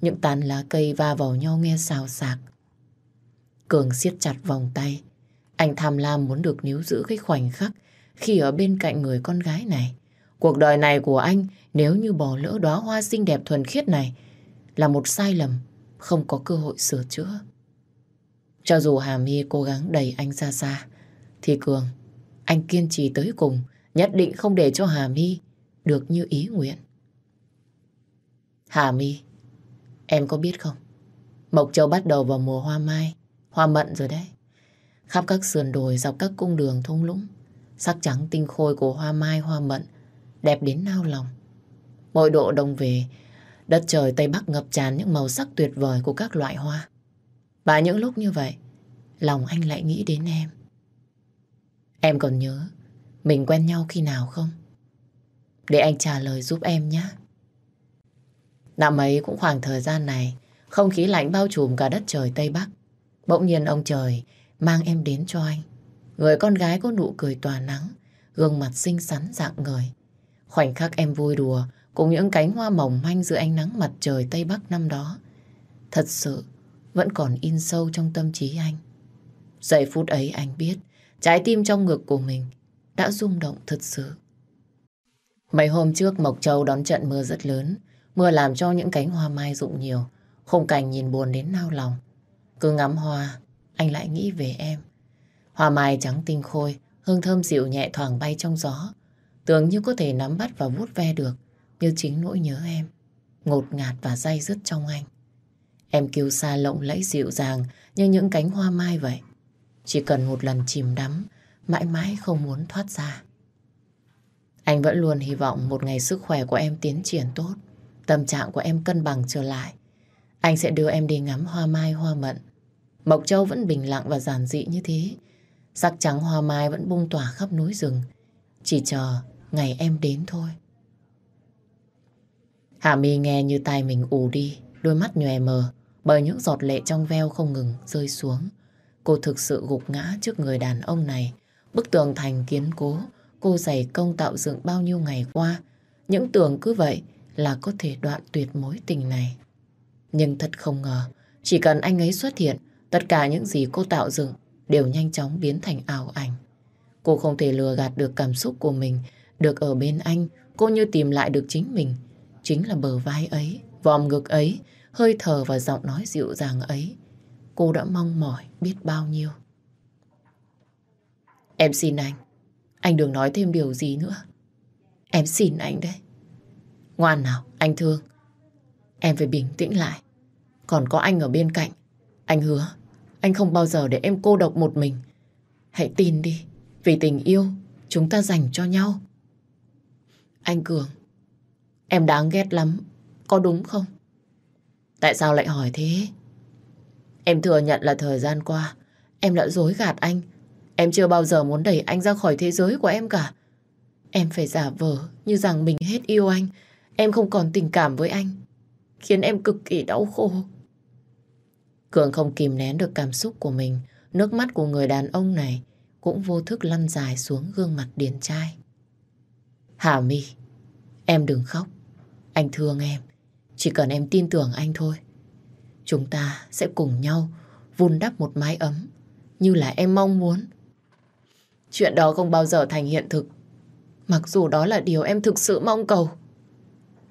Những tàn lá cây va vào nhau nghe xào xạc. Cường siết chặt vòng tay. Anh tham lam muốn được níu giữ cái khoảnh khắc khi ở bên cạnh người con gái này. Cuộc đời này của anh nếu như bỏ lỡ đóa hoa xinh đẹp thuần khiết này là một sai lầm, không có cơ hội sửa chữa. Cho dù Hà My cố gắng đẩy anh ra xa, thì Cường, anh kiên trì tới cùng, nhất định không để cho Hà My được như ý nguyện. Hà My, em có biết không? Mộc Châu bắt đầu vào mùa hoa mai, hoa mận rồi đấy. Khắp các sườn đồi dọc các cung đường thung lũng, sắc trắng tinh khôi của hoa mai hoa mận, đẹp đến nao lòng. Mỗi độ đông về, đất trời Tây Bắc ngập tràn những màu sắc tuyệt vời của các loại hoa. Và những lúc như vậy, lòng anh lại nghĩ đến em. Em còn nhớ mình quen nhau khi nào không? Để anh trả lời giúp em nhé. Năm ấy cũng khoảng thời gian này, không khí lạnh bao trùm cả đất trời Tây Bắc. Bỗng nhiên ông trời mang em đến cho anh. Người con gái có nụ cười tỏa nắng, gương mặt xinh xắn dạng người. Khoảnh khắc em vui đùa cùng những cánh hoa mỏng manh giữa ánh nắng mặt trời Tây Bắc năm đó. Thật sự, vẫn còn in sâu trong tâm trí anh. Giây phút ấy anh biết trái tim trong ngực của mình đã rung động thật sự. Mấy hôm trước Mộc Châu đón trận mưa rất lớn. Mưa làm cho những cánh hoa mai rụng nhiều. Khung cảnh nhìn buồn đến nao lòng. Cứ ngắm hoa, anh lại nghĩ về em. Hoa mai trắng tinh khôi, hương thơm dịu nhẹ thoảng bay trong gió. Tưởng như có thể nắm bắt và vuốt ve được, như chính nỗi nhớ em. Ngột ngạt và day dứt trong anh. Em kêu xa lộng lẫy dịu dàng như những cánh hoa mai vậy. Chỉ cần một lần chìm đắm, mãi mãi không muốn thoát ra. Anh vẫn luôn hy vọng một ngày sức khỏe của em tiến triển tốt, tâm trạng của em cân bằng trở lại. Anh sẽ đưa em đi ngắm hoa mai hoa mận. Mộc Châu vẫn bình lặng và giản dị như thế. Sắc trắng hoa mai vẫn bung tỏa khắp núi rừng. Chỉ chờ ngày em đến thôi. Hạ Mi nghe như tai mình ù đi, đôi mắt nhòe mờ bởi những giọt lệ trong veo không ngừng rơi xuống. Cô thực sự gục ngã trước người đàn ông này. Bức tường thành kiên cố, cô dày công tạo dựng bao nhiêu ngày qua. Những tưởng cứ vậy là có thể đoạn tuyệt mối tình này. Nhưng thật không ngờ, chỉ cần anh ấy xuất hiện, tất cả những gì cô tạo dựng đều nhanh chóng biến thành ảo ảnh. Cô không thể lừa gạt được cảm xúc của mình, được ở bên anh, cô như tìm lại được chính mình. Chính là bờ vai ấy, vòm ngực ấy, hơi thở và giọng nói dịu dàng ấy. Cô đã mong mỏi biết bao nhiêu. Em xin anh, anh đừng nói thêm điều gì nữa. Em xin anh đấy. Ngoan nào, anh thương. Em phải bình tĩnh lại. Còn có anh ở bên cạnh. Anh hứa, anh không bao giờ để em cô độc một mình. Hãy tin đi, vì tình yêu chúng ta dành cho nhau. Anh Cường, em đáng ghét lắm, có đúng không? Tại sao lại hỏi thế? Em thừa nhận là thời gian qua em đã dối gạt anh. Em chưa bao giờ muốn đẩy anh ra khỏi thế giới của em cả. Em phải giả vờ như rằng mình hết yêu anh. Em không còn tình cảm với anh. Khiến em cực kỳ đau khổ. Cường không kìm nén được cảm xúc của mình. Nước mắt của người đàn ông này cũng vô thức lăn dài xuống gương mặt điển trai. Hà My, em đừng khóc. Anh thương em. Chỉ cần em tin tưởng anh thôi. Chúng ta sẽ cùng nhau vun đắp một mái ấm như là em mong muốn. Chuyện đó không bao giờ thành hiện thực. Mặc dù đó là điều em thực sự mong cầu.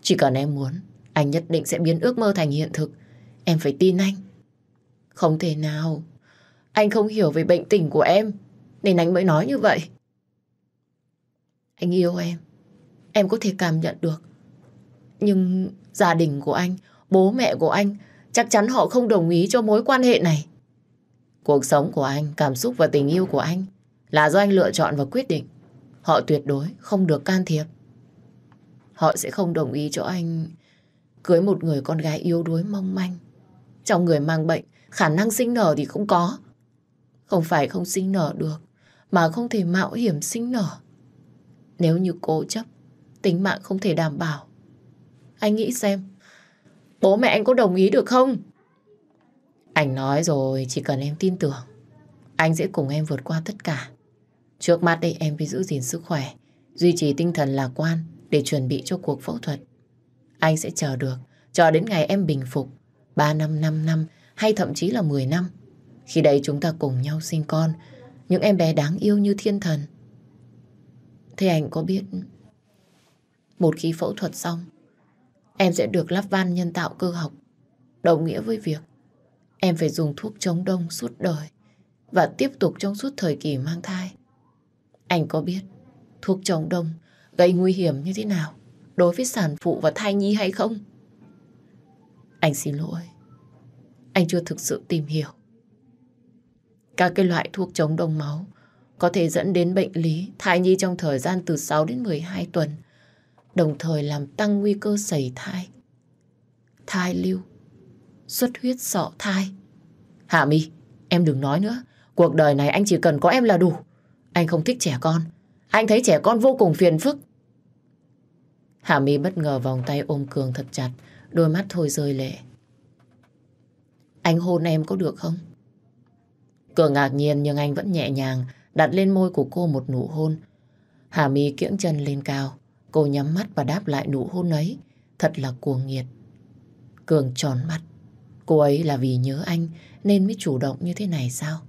Chỉ cần em muốn, anh nhất định sẽ biến ước mơ thành hiện thực. Em phải tin anh. Không thể nào. Anh không hiểu về bệnh tình của em, nên anh mới nói như vậy. Anh yêu em. em có thể cảm nhận được. Nhưng gia đình của anh, bố mẹ của anh, chắc chắn họ không đồng ý cho mối quan hệ này. Cuộc sống của anh, cảm xúc và tình yêu của anh là do anh lựa chọn và quyết định. Họ tuyệt đối không được can thiệp. Họ sẽ không đồng ý cho anh cưới một người con gái yếu đuối mong manh. Trong người mang bệnh, khả năng sinh nở thì không có. Không phải không sinh nở được, mà không thể mạo hiểm sinh nở. Nếu như cố chấp, tính mạng không thể đảm bảo. Anh nghĩ xem, bố mẹ anh có đồng ý được không? Anh nói rồi, chỉ cần em tin tưởng, anh sẽ cùng em vượt qua tất cả. Trước mắt đây em phải giữ gìn sức khỏe, duy trì tinh thần lạc quan để chuẩn bị cho cuộc phẫu thuật. Anh sẽ chờ được, chờ đến ngày em bình phục, 3 năm, 5 năm hay thậm chí là 10 năm. Khi đấy chúng ta cùng nhau sinh con, những em bé đáng yêu như thiên thần. Thế anh có biết một khi phẫu thuật xong, em sẽ được lắp van nhân tạo cơ học, đồng nghĩa với việc em phải dùng thuốc chống đông suốt đời và tiếp tục trong suốt thời kỳ mang thai. Anh có biết thuốc chống đông gây nguy hiểm như thế nào đối với sản phụ và thai nhi hay không? Anh xin lỗi. Anh chưa thực sự tìm hiểu. Các cái loại thuốc chống đông máu có thể dẫn đến bệnh lý thai nhi trong thời gian từ 6 đến 12 tuần, đồng thời làm tăng nguy cơ sẩy thai, thai lưu, xuất huyết sọ thai. Hạ Mi, em đừng nói nữa. Cuộc đời này anh chỉ cần có em là đủ. Anh không thích trẻ con. Anh thấy trẻ con vô cùng phiền phức. Hạ Mi bất ngờ vòng tay ôm Cường thật chặt, đôi mắt thôi rơi lệ. Anh hôn em có được không? Cường ngạc nhiên nhưng anh vẫn nhẹ nhàng đặt lên môi của cô một nụ hôn. Hà Mi kiễng chân lên cao. Cô nhắm mắt và đáp lại nụ hôn ấy. Thật là cuồng nhiệt. Cường tròn mắt. Cô ấy là vì nhớ anh nên mới chủ động như thế này sao?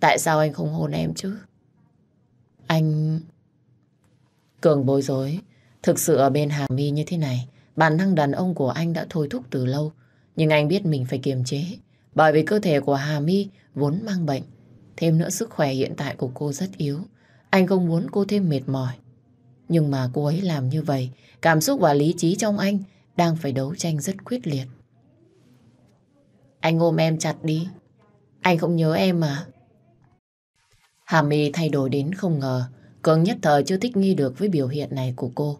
Tại sao anh không hôn em chứ? Anh... Cường bối rối. Thực sự ở bên Hà My như thế này, bản năng đàn ông của anh đã thôi thúc từ lâu. Nhưng anh biết mình phải kiềm chế. Bởi vì cơ thể của Hà My vốn mang bệnh. Thêm nữa sức khỏe hiện tại của cô rất yếu. Anh không muốn cô thêm mệt mỏi. Nhưng mà cô ấy làm như vậy, cảm xúc và lý trí trong anh đang phải đấu tranh rất quyết liệt. Anh ôm em chặt đi. Anh không nhớ em mà. Hà My thay đổi đến không ngờ. Cường nhất thời chưa thích nghi được với biểu hiện này của cô.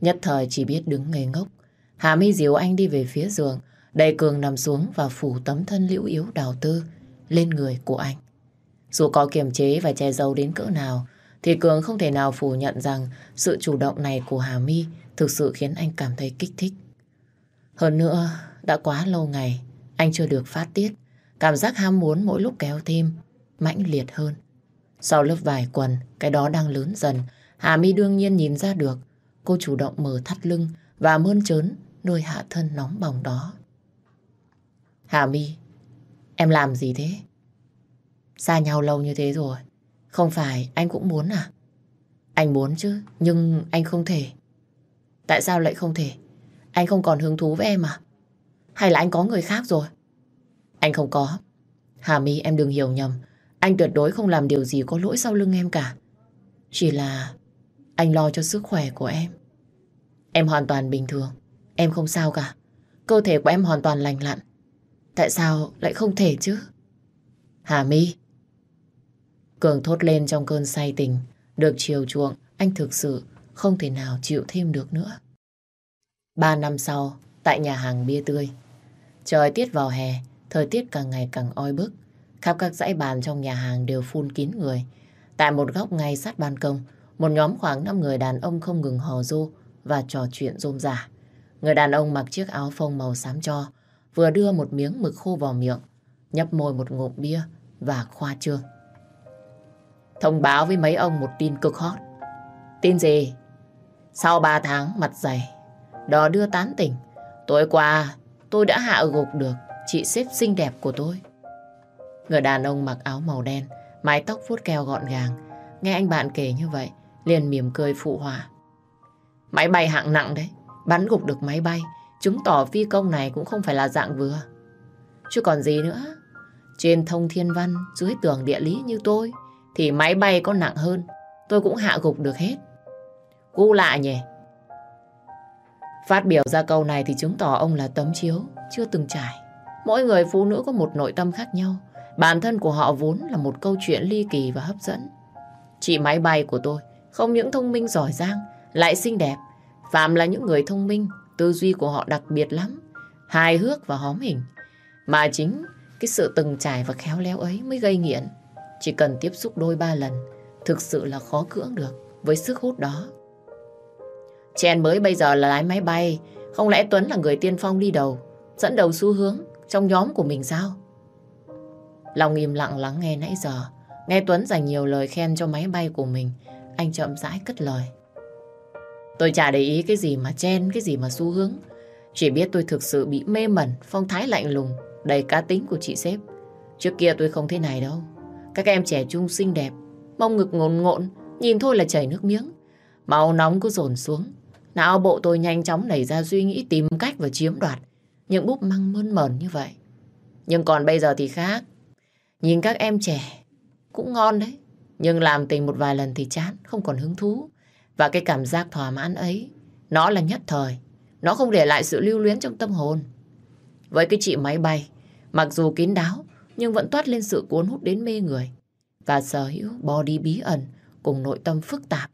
Nhất thời chỉ biết đứng ngây ngốc. Hà My dìu anh đi về phía giường. Đẩy Cường nằm xuống và phủ tấm thân liễu yếu đào tư lên người của anh. Dù có kiềm chế và che giấu đến cỡ nào, thì Cường không thể nào phủ nhận rằng sự chủ động này của Hà My thực sự khiến anh cảm thấy kích thích. Hơn nữa, đã quá lâu ngày, anh chưa được phát tiết. Cảm giác ham muốn mỗi lúc kéo thêm, mãnh liệt hơn. Sau lớp vải quần, cái đó đang lớn dần. Hà My đương nhiên nhìn ra được. Cô chủ động mở thắt lưng và mơn trớn nơi hạ thân nóng bỏng đó. Hà My, em làm gì thế? Xa nhau lâu như thế rồi. Không phải anh cũng muốn à? Anh muốn chứ, nhưng anh không thể. Tại sao lại không thể? Anh không còn hứng thú với em à? Hay là anh có người khác rồi? Anh không có. Hà My em đừng hiểu nhầm. Anh tuyệt đối không làm điều gì có lỗi sau lưng em cả. Chỉ là anh lo cho sức khỏe của em. Em hoàn toàn bình thường. Em không sao cả. Cơ thể của em hoàn toàn lành lặn. Tại sao lại không thể chứ? Hà My. Cường thốt lên trong cơn say tình. Được chiều chuộng, anh thực sự không thể nào chịu thêm được nữa. Ba năm sau, tại nhà hàng bia tươi. Trời tiết vào hè, thời tiết càng ngày càng oi bức. Khắp các dãy bàn trong nhà hàng đều phun kín người. Tại một góc ngay sát ban công, một nhóm khoảng 5 người đàn ông không ngừng hò rô và trò chuyện rôm rả. Người đàn ông mặc chiếc áo phông màu xám cho, vừa đưa một miếng mực khô vào miệng, nhấp môi một ngụm bia và khoa trương. Thông báo với mấy ông một tin cực hot. Tin gì? Sau 3 tháng mặt dày, đò đưa tán tỉnh. Tối qua, tôi đã hạ gục được chị xếp xinh đẹp của tôi. Người đàn ông mặc áo màu đen, mái tóc vuốt keo gọn gàng. Nghe anh bạn kể như vậy, liền mỉm cười phụ họa. Máy bay hạng nặng đấy, bắn gục được máy bay, chứng tỏ phi công này cũng không phải là dạng vừa. Chứ còn gì nữa, trên thông thiên văn, dưới tường địa lý như tôi, thì máy bay có nặng hơn, tôi cũng hạ gục được hết. Cú lạ nhỉ? Phát biểu ra câu này thì chứng tỏ ông là tấm chiếu, chưa từng trải. Mỗi người phụ nữ có một nội tâm khác nhau. Bản thân của họ vốn là một câu chuyện ly kỳ và hấp dẫn. Chị máy bay của tôi không những thông minh giỏi giang, lại xinh đẹp. Phạm là những người thông minh, tư duy của họ đặc biệt lắm, hài hước và hóm hình. Mà chính cái sự từng trải và khéo léo ấy mới gây nghiện. Chỉ cần tiếp xúc đôi ba lần, thực sự là khó cưỡng được với sức hút đó. Chen mới bây giờ là lái máy bay, không lẽ Tuấn là người tiên phong đi đầu, dẫn đầu xu hướng trong nhóm của mình sao? lòng im lặng lắng nghe nãy giờ, nghe Tuấn dành nhiều lời khen cho máy bay của mình, anh chậm rãi cất lời. Tôi chả để ý cái gì mà chen, cái gì mà xu hướng. Chỉ biết tôi thực sự bị mê mẩn, phong thái lạnh lùng, đầy cá tính của chị sếp. Trước kia tôi không thế này đâu. Các em trẻ trung xinh đẹp, mông ngực ngồn ngộn, nhìn thôi là chảy nước miếng. Máu nóng cứ dồn xuống. Não bộ tôi nhanh chóng nảy ra suy nghĩ tìm cách và chiếm đoạt những búp măng mơn mởn như vậy. Nhưng còn bây giờ thì khác. Nhìn các em trẻ cũng ngon đấy. Nhưng làm tình một vài lần thì chán, không còn hứng thú. Và cái cảm giác thỏa mãn ấy, nó là nhất thời. Nó không để lại sự lưu luyến trong tâm hồn. Với cái chị máy bay, mặc dù kín đáo, nhưng vẫn toát lên sự cuốn hút đến mê người. Và sở hữu body bí ẩn cùng nội tâm phức tạp.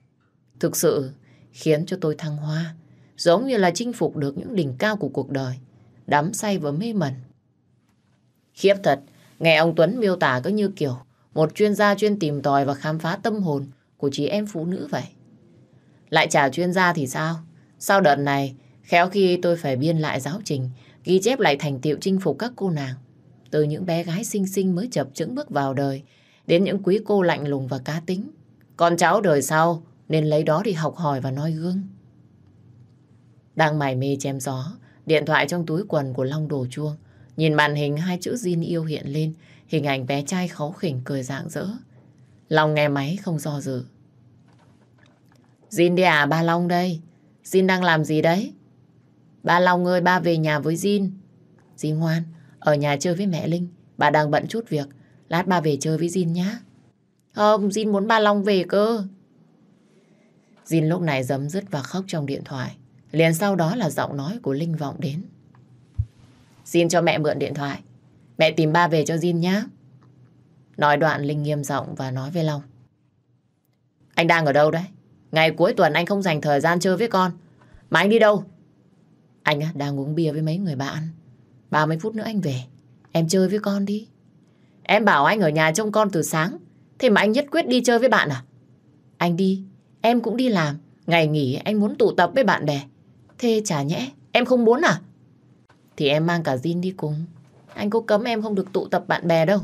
Thực sự khiến cho tôi thăng hoa, giống như là chinh phục được những đỉnh cao của cuộc đời, đắm say và mê mẩn. Khiếp thật, nghe ông Tuấn miêu tả cứ như kiểu một chuyên gia chuyên tìm tòi và khám phá tâm hồn của chị em phụ nữ vậy. Lại trả chuyên gia thì sao? Sau đợt này, khéo khi tôi phải biên lại giáo trình, ghi chép lại thành tiệu chinh phục các cô nàng. Từ những bé gái xinh xinh mới chập chững bước vào đời, đến những quý cô lạnh lùng và cá tính. Con cháu đời sau nên lấy đó đi học hỏi và noi gương. Đang mải mê chém gió, điện thoại trong túi quần của Long đổ chuông. Nhìn màn hình hai chữ Jin yêu hiện lên, hình ảnh bé trai kháu khỉnh cười rạng rỡ. Long nghe máy không do dự. Jin đi à, ba Long đây. Jin đang làm gì đấy? Ba Long ơi, ba về nhà với Jin. Jin ngoan, ở nhà chơi với mẹ Linh. Bà đang bận chút việc. Lát ba về chơi với Jin nhá. Không, Jin muốn ba Long về cơ. Jin lúc này dấm dứt và khóc trong điện thoại. Liền sau đó là giọng nói của Linh vọng đến. Jin cho mẹ mượn điện thoại. Mẹ tìm ba về cho Jin nhá. Nói đoạn Linh nghiêm giọng và nói với Long. Anh đang ở đâu đấy? Ngày cuối tuần anh không dành thời gian chơi với con. Mà anh đi đâu? Anh đang uống bia với mấy người bạn. 30 phút nữa anh về. Em chơi với con đi. Em bảo anh ở nhà trông con từ sáng. Thế mà anh nhất quyết đi chơi với bạn à? Anh đi, em cũng đi làm. Ngày nghỉ anh muốn tụ tập với bạn bè. Thế chả nhẽ, em không muốn à? Thì em mang cả Jin đi cùng. Anh có cấm em không được tụ tập bạn bè đâu.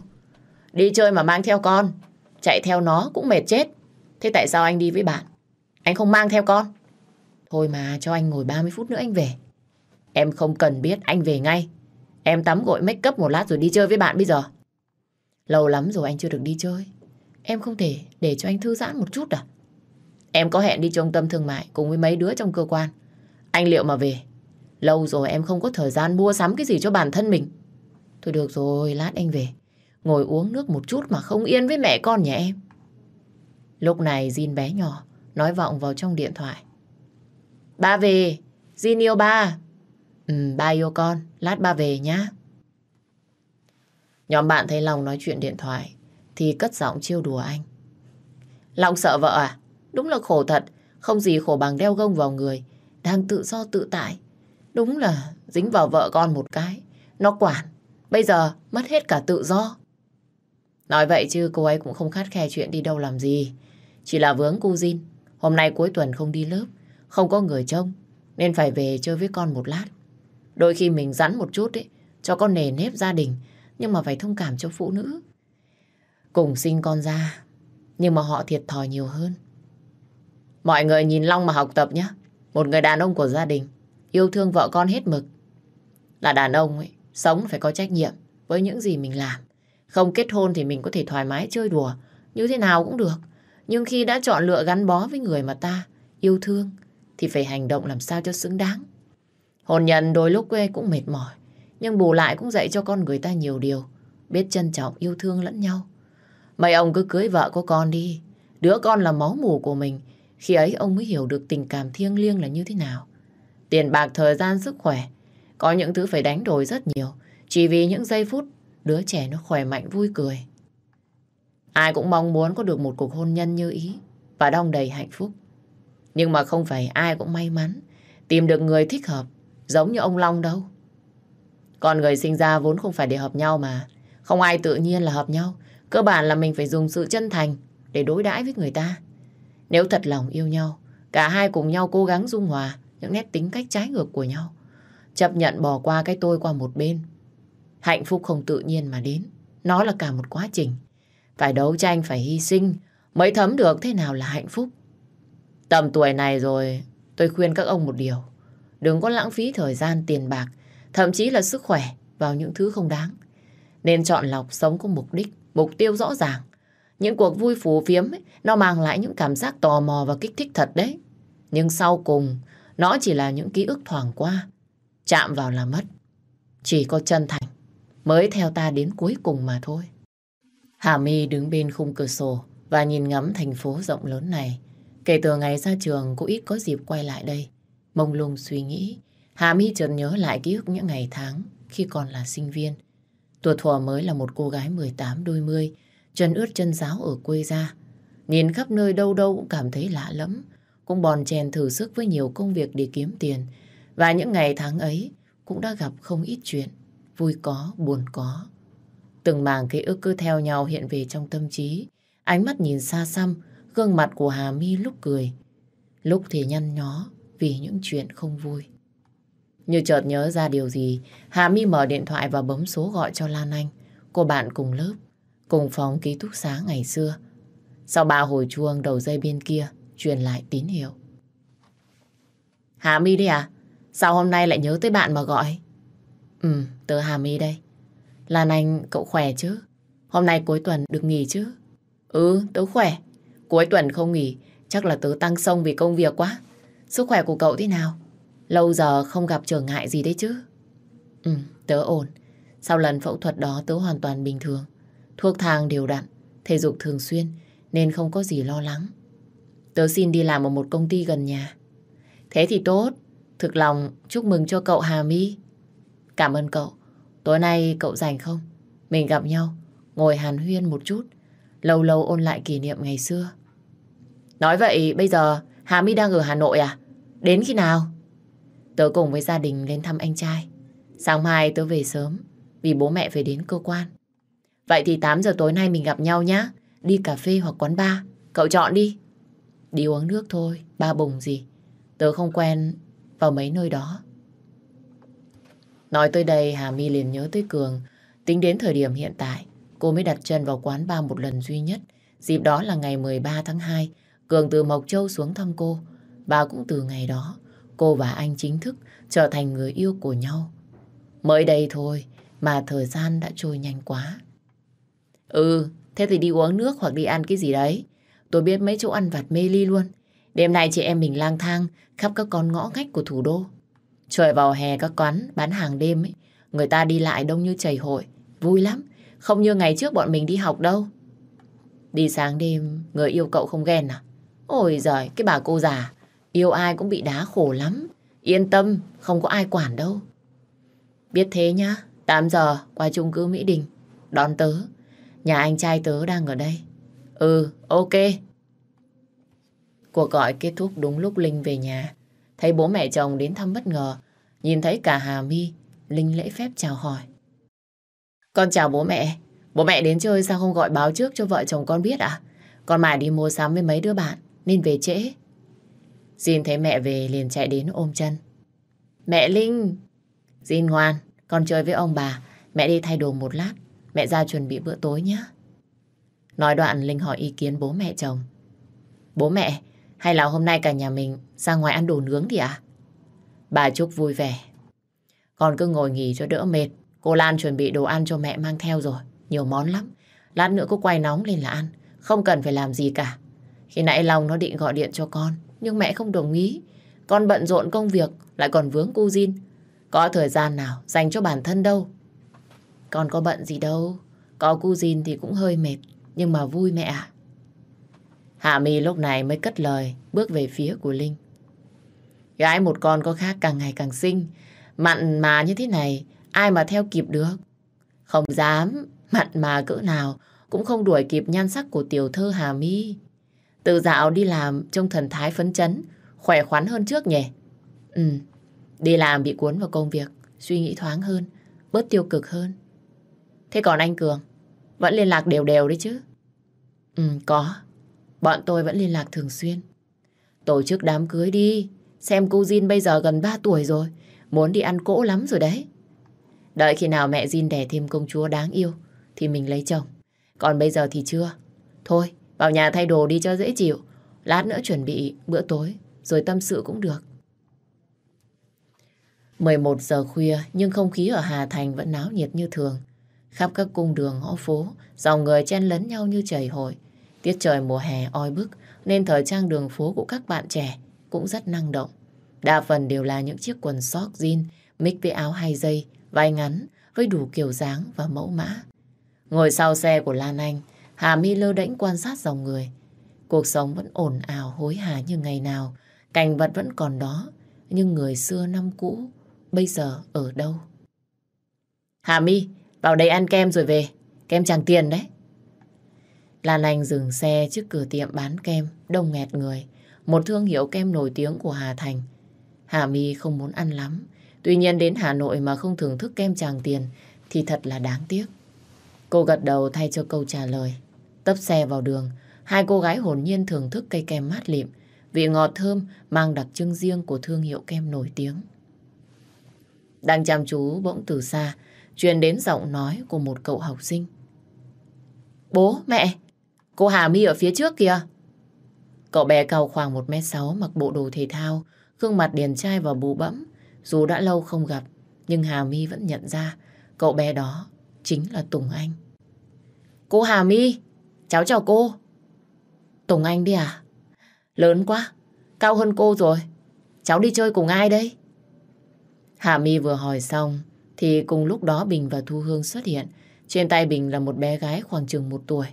Đi chơi mà mang theo con. Chạy theo nó cũng mệt chết. Thế tại sao anh đi với bạn? Anh không mang theo con. Thôi mà cho anh ngồi 30 phút nữa anh về. Em không cần biết, anh về ngay. Em tắm gội make up một lát rồi đi chơi với bạn bây giờ. Lâu lắm rồi anh chưa được đi chơi. Em không thể để cho anh thư giãn một chút à? Em có hẹn đi trung tâm thương mại cùng với mấy đứa trong cơ quan. Anh liệu mà về. Lâu rồi em không có thời gian mua sắm cái gì cho bản thân mình. Thôi được rồi, lát anh về. Ngồi uống nước một chút mà không yên với mẹ con nhà em. Lúc này Jin bé nhỏ nói vọng vào trong điện thoại. Ba về, Jin yêu ba. Ừ, ba yêu con, lát ba về nhá. Nhóm bạn thấy Long nói chuyện điện thoại thì cất giọng chiêu đùa anh. Long sợ vợ à? Đúng là khổ thật, không gì khổ bằng đeo gông vào người, đang tự do tự tại. Đúng là dính vào vợ con một cái, nó quản, bây giờ mất hết cả tự do. Nói vậy chứ cô ấy cũng không khát khe chuyện đi đâu làm gì. Chỉ là vướng cu Jin, hôm nay cuối tuần không đi lớp, không có người trông, nên phải về chơi với con một lát. Đôi khi mình rắn một chút ấy, cho con nề nếp gia đình, nhưng mà phải thông cảm cho phụ nữ. Cùng sinh con ra, nhưng mà họ thiệt thòi nhiều hơn. Mọi người nhìn Long mà học tập nhé. Một người đàn ông của gia đình, yêu thương vợ con hết mực. Là đàn ông ấy, sống phải có trách nhiệm với những gì mình làm. Không kết hôn thì mình có thể thoải mái chơi đùa, như thế nào cũng được. Nhưng khi đã chọn lựa gắn bó với người mà ta yêu thương, thì phải hành động làm sao cho xứng đáng. Hôn nhân đôi lúc quê cũng mệt mỏi, nhưng bù lại cũng dạy cho con người ta nhiều điều, biết trân trọng yêu thương lẫn nhau. Mấy ông cứ cưới vợ có con đi, đứa con là máu mủ của mình, Khi ấy ông mới hiểu được tình cảm thiêng liêng là như thế nào. Tiền bạc, thời gian, sức khỏe. Có những thứ phải đánh đổi rất nhiều. Chỉ vì những giây phút đứa trẻ nó khỏe mạnh vui cười. Ai cũng mong muốn có được một cuộc hôn nhân như ý và đong đầy hạnh phúc. Nhưng mà không phải ai cũng may mắn tìm được người thích hợp giống như ông Long đâu. Con người sinh ra vốn không phải để hợp nhau mà. Không ai tự nhiên là hợp nhau. Cơ bản là mình phải dùng sự chân thành để đối đãi với người ta. Nếu thật lòng yêu nhau, cả hai cùng nhau cố gắng dung hòa những nét tính cách trái ngược của nhau. Chấp nhận bỏ qua cái tôi qua một bên. Hạnh phúc không tự nhiên mà đến. Nó là cả một quá trình. Phải đấu tranh, phải hy sinh mới thấm được thế nào là hạnh phúc. Tầm tuổi này rồi, tôi khuyên các ông một điều. Đừng có lãng phí thời gian, tiền bạc, thậm chí là sức khỏe vào những thứ không đáng. Nên chọn lọc sống có mục đích, mục tiêu rõ ràng. Những cuộc vui phù phiếm ấy, nó mang lại những cảm giác tò mò và kích thích thật đấy. Nhưng sau cùng, nó chỉ là những ký ức thoảng qua. Chạm vào là mất. Chỉ có chân thành mới theo ta đến cuối cùng mà thôi. Hà My đứng bên khung cửa sổ và nhìn ngắm thành phố rộng lớn này. Kể từ ngày ra trường, cô ít có dịp quay lại đây. Mông lung suy nghĩ, Hà My chợt nhớ lại ký ức những ngày tháng khi còn là sinh viên. Tuổi thuở mới là một cô gái 18 đôi mươi, chân ướt chân giáo ở quê ra. Nhìn khắp nơi đâu đâu cũng cảm thấy lạ lẫm, cũng bòn chèn thử sức với nhiều công việc để kiếm tiền. Và những ngày tháng ấy cũng đã gặp không ít chuyện, vui có, buồn có. Từng màng ký ức cứ theo nhau hiện về trong tâm trí. Ánh mắt nhìn xa xăm, gương mặt của Hà My lúc cười. Lúc thì nhăn nhó vì những chuyện không vui. Như chợt nhớ ra điều gì, Hà My mở điện thoại và bấm số gọi cho Lan Anh, cô bạn cùng lớp, cùng phòng ký túc xá ngày xưa. Sau ba hồi chuông đầu dây bên kia, truyền lại tín hiệu. Hà My đi à? Sao hôm nay lại nhớ tới bạn mà gọi? Ừ, tớ Hà My đây. Lan Anh, cậu khỏe chứ? Hôm nay cuối tuần được nghỉ chứ? Ừ, tớ khỏe. Cuối tuần không nghỉ, chắc là tớ tăng sông vì công việc quá. Sức khỏe của cậu thế nào? Lâu giờ không gặp trở ngại gì đấy chứ? Ừ, tớ ổn. Sau lần phẫu thuật đó tớ hoàn toàn bình thường. Thuốc thang đều đặn, thể dục thường xuyên nên không có gì lo lắng. Tớ xin đi làm ở một công ty gần nhà. Thế thì tốt. Thực lòng chúc mừng cho cậu Hà My. Cảm ơn cậu. Tối nay cậu rảnh không? Mình gặp nhau, ngồi hàn huyên một chút. Lâu lâu ôn lại kỷ niệm ngày xưa. Nói vậy bây giờ Hà My đang ở Hà Nội à? Đến khi nào? Tớ cùng với gia đình lên thăm anh trai. Sáng mai tớ về sớm vì bố mẹ phải đến cơ quan. Vậy thì 8 giờ tối nay mình gặp nhau nhé. Đi cà phê hoặc quán bar. Cậu chọn đi. Đi uống nước thôi, ba bùng gì. Tớ không quen vào mấy nơi đó. Nói tới đây Hà My liền nhớ tới Cường. Tính đến thời điểm hiện tại, cô mới đặt chân vào quán ba một lần duy nhất. Dịp đó là ngày 13 tháng 2, Cường từ Mộc Châu xuống thăm cô. Và cũng từ ngày đó, cô và anh chính thức trở thành người yêu của nhau. Mới đây thôi mà thời gian đã trôi nhanh quá. Ừ, thế thì đi uống nước hoặc đi ăn cái gì đấy. Tôi biết mấy chỗ ăn vặt mê ly luôn. Đêm nay chị em mình lang thang khắp các con ngõ ngách của thủ đô. Trời vào hè các quán bán hàng đêm ấy, người ta đi lại đông như chảy hội, vui lắm. Không như ngày trước bọn mình đi học đâu. Đi sáng đêm, người yêu cậu không ghen à? Ôi giời, cái bà cô già, yêu ai cũng bị đá khổ lắm. Yên tâm, không có ai quản đâu. Biết thế nhá, 8 giờ qua chung cư Mỹ Đình, đón tớ. Nhà anh trai tớ đang ở đây. Ừ, ok. Cuộc gọi kết thúc đúng lúc Linh về nhà. Thấy bố mẹ chồng đến thăm bất ngờ. Nhìn thấy cả Hà My, Linh lễ phép chào hỏi. Con chào bố mẹ. Bố mẹ đến chơi sao không gọi báo trước cho vợ chồng con biết à? Con mải đi mua sắm với mấy đứa bạn, nên về trễ. Jin thấy mẹ về liền chạy đến ôm chân. Mẹ Linh! Jin ngoan, con chơi với ông bà. Mẹ đi thay đồ một lát. Mẹ ra chuẩn bị bữa tối nhé. Nói đoạn Linh hỏi ý kiến bố mẹ chồng. Bố mẹ, hay là hôm nay cả nhà mình ra ngoài ăn đồ nướng thì à? Bà Trúc vui vẻ. Con cứ ngồi nghỉ cho đỡ mệt. Cô Lan chuẩn bị đồ ăn cho mẹ mang theo rồi. Nhiều món lắm. Lát nữa cô quay nóng lên là ăn. Không cần phải làm gì cả. Khi nãy Long nó định gọi điện cho con. Nhưng mẹ không đồng ý. Con bận rộn công việc. Lại còn vướng cu Jin. Có thời gian nào dành cho bản thân đâu. Con có bận gì đâu. Có cu Jin thì cũng hơi mệt. Nhưng mà vui mẹ ạ. Hạ Mi lúc này mới cất lời, bước về phía của Linh. Gái một con có khác càng ngày càng xinh. Mặn mà như thế này, ai mà theo kịp được. Không dám, mặn mà cỡ nào, cũng không đuổi kịp nhan sắc của tiểu thơ Hà Mi. Từ dạo đi làm trông thần thái phấn chấn, khỏe khoắn hơn trước nhỉ? Ừ, đi làm bị cuốn vào công việc, suy nghĩ thoáng hơn, bớt tiêu cực hơn. Thế còn anh Cường, vẫn liên lạc đều đều đấy chứ? Ừ, có. Bọn tôi vẫn liên lạc thường xuyên. Tổ chức đám cưới đi, xem cô Jin bây giờ gần 3 tuổi rồi, muốn đi ăn cỗ lắm rồi đấy. Đợi khi nào mẹ Jin đẻ thêm công chúa đáng yêu, thì mình lấy chồng. Còn bây giờ thì chưa. Thôi, vào nhà thay đồ đi cho dễ chịu. Lát nữa chuẩn bị bữa tối, rồi tâm sự cũng được. 11 giờ khuya, nhưng không khí ở Hà Thành vẫn náo nhiệt như thường. Khắp các cung đường ngõ phố, dòng người chen lấn nhau như chảy hội. Tiết trời mùa hè oi bức, nên thời trang đường phố của các bạn trẻ cũng rất năng động. Đa phần đều là những chiếc quần sóc jean, mix với áo hai dây, vai ngắn, với đủ kiểu dáng và mẫu mã. Ngồi sau xe của Lan Anh, Hà Mi lơ đễnh quan sát dòng người. Cuộc sống vẫn ồn ào hối hả như ngày nào, cảnh vật vẫn còn đó, nhưng người xưa năm cũ bây giờ ở đâu? Hà Mi, vào đây ăn kem rồi về, kem chẳng tiền đấy. Lan Anh dừng xe trước cửa tiệm bán kem, đông nghẹt người, một thương hiệu kem nổi tiếng của Hà Thành. Hà My không muốn ăn lắm, tuy nhiên đến Hà Nội mà không thưởng thức kem tràng tiền thì thật là đáng tiếc. Cô gật đầu thay cho câu trả lời. Tấp xe vào đường, hai cô gái hồn nhiên thưởng thức cây kem mát lịm, vị ngọt thơm mang đặc trưng riêng của thương hiệu kem nổi tiếng. Đang chăm chú bỗng từ xa, truyền đến giọng nói của một cậu học sinh. Bố, mẹ, cô Hà My ở phía trước kìa. Cậu bé cao khoảng 1m6 mặc bộ đồ thể thao, gương mặt điền trai và bù bẫm. Dù đã lâu không gặp, nhưng Hà My vẫn nhận ra cậu bé đó chính là Tùng Anh. Cô Hà My, cháu chào cô. Tùng Anh đi à? Lớn quá, cao hơn cô rồi. Cháu đi chơi cùng ai đây? Hà My vừa hỏi xong, thì cùng lúc đó Bình và Thu Hương xuất hiện. Trên tay Bình là một bé gái khoảng chừng một tuổi.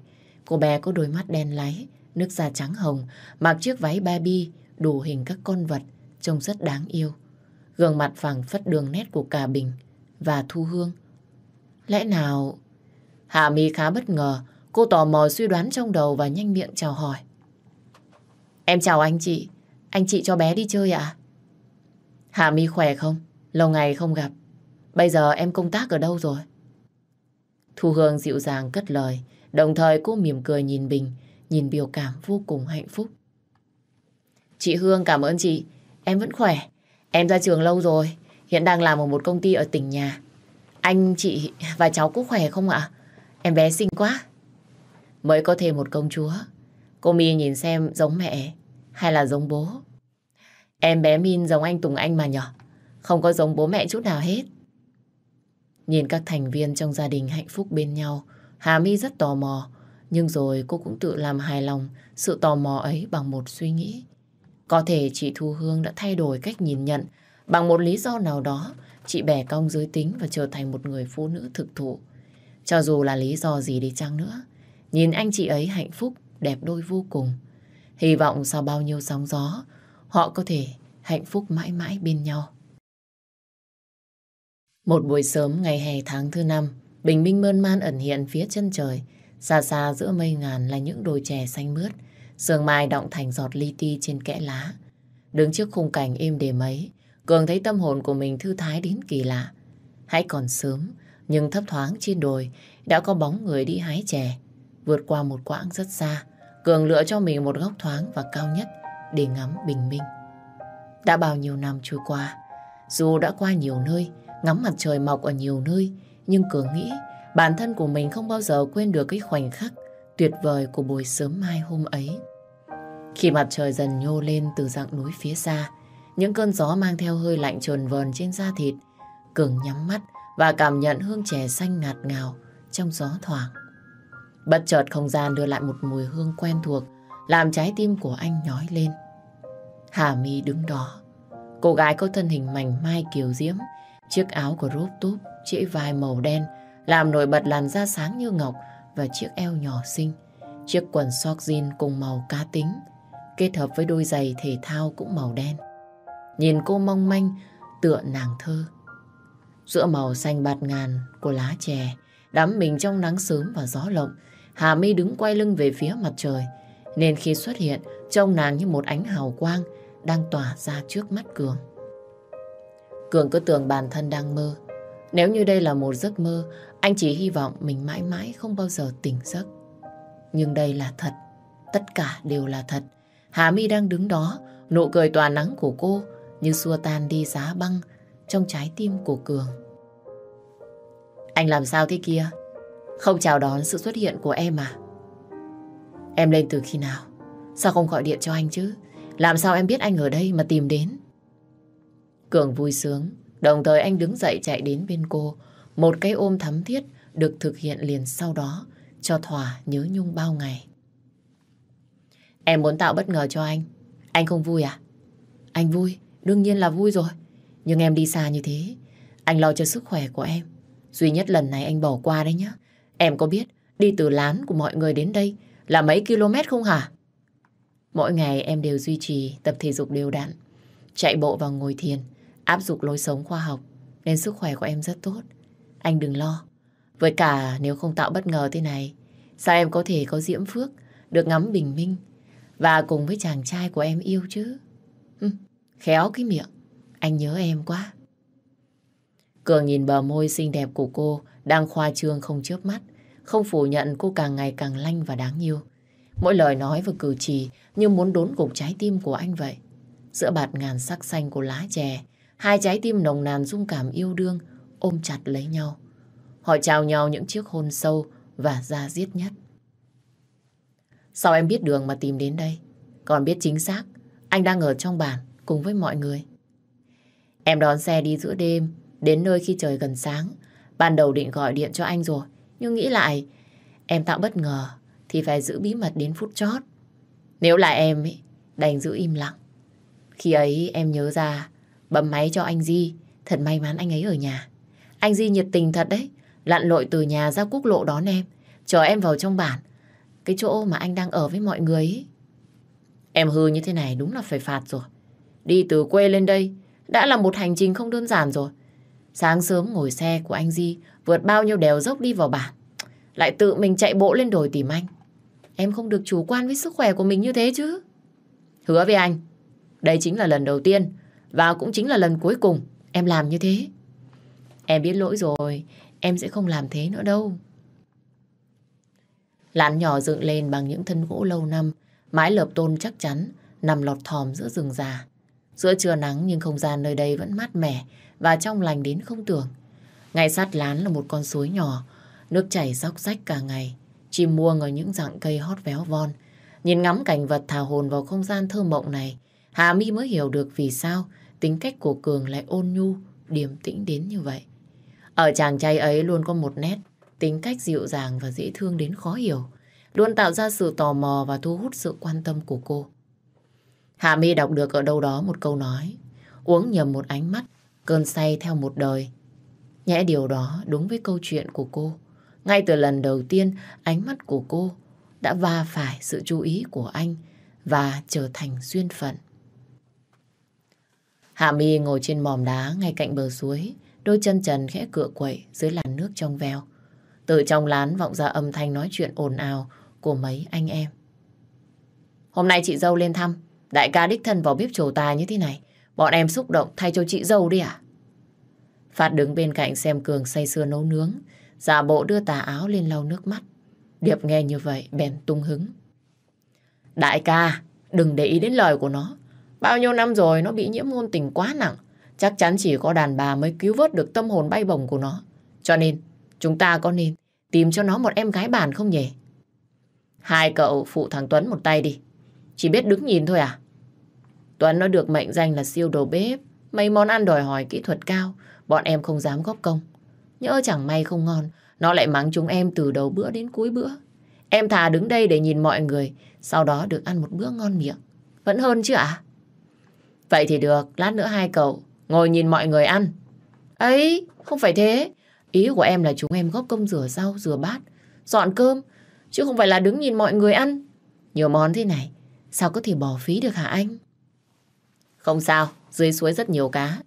Cô bé có đôi mắt đen láy, nước da trắng hồng, mặc chiếc váy baby đủ hình các con vật, trông rất đáng yêu. Gương mặt phẳng phất đường nét của cả Bình và Thu Hương. Lẽ nào... Hạ Mi khá bất ngờ, cô tò mò suy đoán trong đầu và nhanh miệng chào hỏi. Em chào anh chị, anh chị cho bé đi chơi ạ? À? Hạ Mi khỏe không? Lâu ngày không gặp. Bây giờ em công tác ở đâu rồi? Thu Hương dịu dàng cất lời, đồng thời cô mỉm cười nhìn Bình, nhìn biểu cảm vô cùng hạnh phúc. Chị Hương cảm ơn chị, em vẫn khỏe. Em ra trường lâu rồi, hiện đang làm ở một công ty ở tỉnh nhà. Anh, chị và cháu có khỏe không ạ? Em bé xinh quá. Mới có thêm một công chúa. Cô My nhìn xem giống mẹ hay là giống bố. Em bé Min giống anh Tùng Anh mà nhỏ. Không có giống bố mẹ chút nào hết. Nhìn các thành viên trong gia đình hạnh phúc bên nhau, Hà My rất tò mò, nhưng rồi cô cũng tự làm hài lòng sự tò mò ấy bằng một suy nghĩ. Có thể chị Thu Hương đã thay đổi cách nhìn nhận bằng một lý do nào đó chị bẻ cong giới tính và trở thành một người phụ nữ thực thụ. Cho dù là lý do gì đi chăng nữa, nhìn anh chị ấy hạnh phúc, đẹp đôi vô cùng. Hy vọng sau bao nhiêu sóng gió, họ có thể hạnh phúc mãi mãi bên nhau. Một buổi sớm ngày hè tháng thứ năm, bình minh mơn man ẩn hiện phía chân trời. Xa xa giữa mây ngàn là những đồi chè xanh mướt, sương mai động thành giọt li ti trên kẽ lá. Đứng trước khung cảnh êm đềm ấy, Cường thấy tâm hồn của mình thư thái đến kỳ lạ. Hãy còn sớm, nhưng thấp thoáng trên đồi đã có bóng người đi hái chè. Vượt qua một quãng rất xa, Cường lựa cho mình một góc thoáng và cao nhất để ngắm bình minh. Đã bao nhiêu năm trôi qua, dù đã qua nhiều nơi, ngắm mặt trời mọc ở nhiều nơi, nhưng cứ nghĩ bản thân của mình không bao giờ quên được cái khoảnh khắc tuyệt vời của buổi sớm mai hôm ấy. Khi mặt trời dần nhô lên từ dạng núi phía xa, những cơn gió mang theo hơi lạnh trồn vờn trên da thịt, Cường nhắm mắt và cảm nhận hương chè xanh ngạt ngào trong gió thoảng. Bất chợt không gian đưa lại một mùi hương quen thuộc, làm trái tim của anh nhói lên. Hà My đứng đó, cô gái có thân hình mảnh mai kiều diễm, chiếc áo của rốt túp, trễ vai màu đen, làm nổi bật làn da sáng như ngọc và chiếc eo nhỏ xinh. Chiếc quần sock jean cùng màu cá tính, kết hợp với đôi giày thể thao cũng màu đen. Nhìn cô mong manh, tựa nàng thơ. Giữa màu xanh bạt ngàn của lá chè, đắm mình trong nắng sớm và gió lộng, Hà My đứng quay lưng về phía mặt trời, nên khi xuất hiện, trông nàng như một ánh hào quang đang tỏa ra trước mắt Cường. Cường cứ tưởng bản thân đang mơ. Nếu như đây là một giấc mơ, anh chỉ hy vọng mình mãi mãi không bao giờ tỉnh giấc. Nhưng đây là thật, tất cả đều là thật. Hà My đang đứng đó, nụ cười tỏa nắng của cô như xua tan đi giá băng trong trái tim của Cường. Anh làm sao thế kia? Không chào đón sự xuất hiện của em à? Em lên từ khi nào? Sao không gọi điện cho anh chứ? Làm sao em biết anh ở đây mà tìm đến? Cường vui sướng, đồng thời anh đứng dậy chạy đến bên cô. Một cái ôm thắm thiết được thực hiện liền sau đó cho thỏa nhớ nhung bao ngày. Em muốn tạo bất ngờ cho anh. Anh không vui à? Anh vui, đương nhiên là vui rồi. Nhưng em đi xa như thế, anh lo cho sức khỏe của em. Duy nhất lần này anh bỏ qua đấy nhá. Em có biết đi từ lán của mọi người đến đây là mấy km không hả? Mỗi ngày em đều duy trì tập thể dục đều đặn, chạy bộ và ngồi thiền, áp dụng lối sống khoa học nên sức khỏe của em rất tốt. Anh đừng lo. Với cả nếu không tạo bất ngờ thế này, sao em có thể có diễm phước, được ngắm bình minh và cùng với chàng trai của em yêu chứ? Ừ, khéo cái miệng, anh nhớ em quá. Cường nhìn bờ môi xinh đẹp của cô đang khoa trương không chớp mắt, không phủ nhận cô càng ngày càng lanh và đáng yêu. Mỗi lời nói và cử chỉ như muốn đốn gục trái tim của anh vậy. Giữa bạt ngàn sắc xanh của lá chè, hai trái tim nồng nàn dung cảm yêu đương ôm chặt lấy nhau. Họ chào nhau những chiếc hôn sâu và da diết nhất. Sao em biết đường mà tìm đến đây? Còn biết chính xác, anh đang ở trong bản cùng với mọi người. Em đón xe đi giữa đêm, đến nơi khi trời gần sáng. Ban đầu định gọi điện cho anh rồi, nhưng nghĩ lại, em tạo bất ngờ thì phải giữ bí mật đến phút chót. Nếu là em ấy, đành giữ im lặng. Khi ấy em nhớ ra, bấm máy cho anh Di, thật may mắn anh ấy ở nhà. Anh Di nhiệt tình thật đấy, lặn lội từ nhà ra quốc lộ đón em, chờ em vào trong bản, cái chỗ mà anh đang ở với mọi người ấy. Em hư như thế này đúng là phải phạt rồi. Đi từ quê lên đây, đã là một hành trình không đơn giản rồi. Sáng sớm ngồi xe của anh Di, vượt bao nhiêu đèo dốc đi vào bản. Lại tự mình chạy bộ lên đồi tìm anh. Em không được chủ quan với sức khỏe của mình như thế chứ. Hứa với anh, đây chính là lần đầu tiên và cũng chính là lần cuối cùng em làm như thế. Em biết lỗi rồi, em sẽ không làm thế nữa đâu. Lán nhỏ dựng lên bằng những thân gỗ lâu năm, mái lợp tôn chắc chắn, nằm lọt thòm giữa rừng già. Giữa trưa nắng nhưng không gian nơi đây vẫn mát mẻ và trong lành đến không tưởng. Ngay sát lán là một con suối nhỏ, nước chảy róc rách cả ngày. Chim muông ở những dạng cây hót véo von. Nhìn ngắm cảnh vật thả hồn vào không gian thơ mộng này, Hà My mới hiểu được vì sao tính cách của Cường lại ôn nhu, điềm tĩnh đến như vậy. Ở chàng trai ấy luôn có một nét, tính cách dịu dàng và dễ thương đến khó hiểu, luôn tạo ra sự tò mò và thu hút sự quan tâm của cô. Hà My đọc được ở đâu đó một câu nói, uống nhầm một ánh mắt, cơn say theo một đời. Nhẽ điều đó đúng với câu chuyện của cô. Ngay từ lần đầu tiên, ánh mắt của cô đã va phải sự chú ý của anh và trở thành duyên phận. Hạ Mi ngồi trên mòm đá ngay cạnh bờ suối, đôi chân trần khẽ cựa quậy dưới làn nước trong veo. Từ trong lán vọng ra âm thanh nói chuyện ồn ào của mấy anh em. Hôm nay chị dâu lên thăm, đại ca đích thân vào bếp trổ tài như thế này. Bọn em xúc động thay cho chị dâu đi à? Phát đứng bên cạnh xem Cường say sưa nấu nướng, giả bộ đưa tà áo lên lau nước mắt. Điệp nghe như vậy bèn tung hứng. Đại ca, đừng để ý đến lời của nó. Bao nhiêu năm rồi nó bị nhiễm ngôn tình quá nặng. Chắc chắn chỉ có đàn bà mới cứu vớt được tâm hồn bay bổng của nó. Cho nên, chúng ta có nên tìm cho nó một em gái bản không nhỉ? Hai cậu phụ thằng Tuấn một tay đi. Chỉ biết đứng nhìn thôi à? Tuấn nó được mệnh danh là siêu đầu bếp. Mấy món ăn đòi hỏi kỹ thuật cao. Bọn em không dám góp công. Nhỡ chẳng may không ngon. Nó lại mắng chúng em từ đầu bữa đến cuối bữa. Em thà đứng đây để nhìn mọi người. Sau đó được ăn một bữa ngon miệng. Vẫn hơn chứ ạ? Vậy thì được. Lát nữa hai cậu ngồi nhìn mọi người ăn. ấy không phải thế. Ý của em là chúng em góp công rửa rau, rửa bát, dọn cơm. chứ không phải là đứng nhìn mọi người ăn. Nhiều món thế này, sao có thể bỏ phí được hả anh? Không sao, dưới suối rất nhiều cá.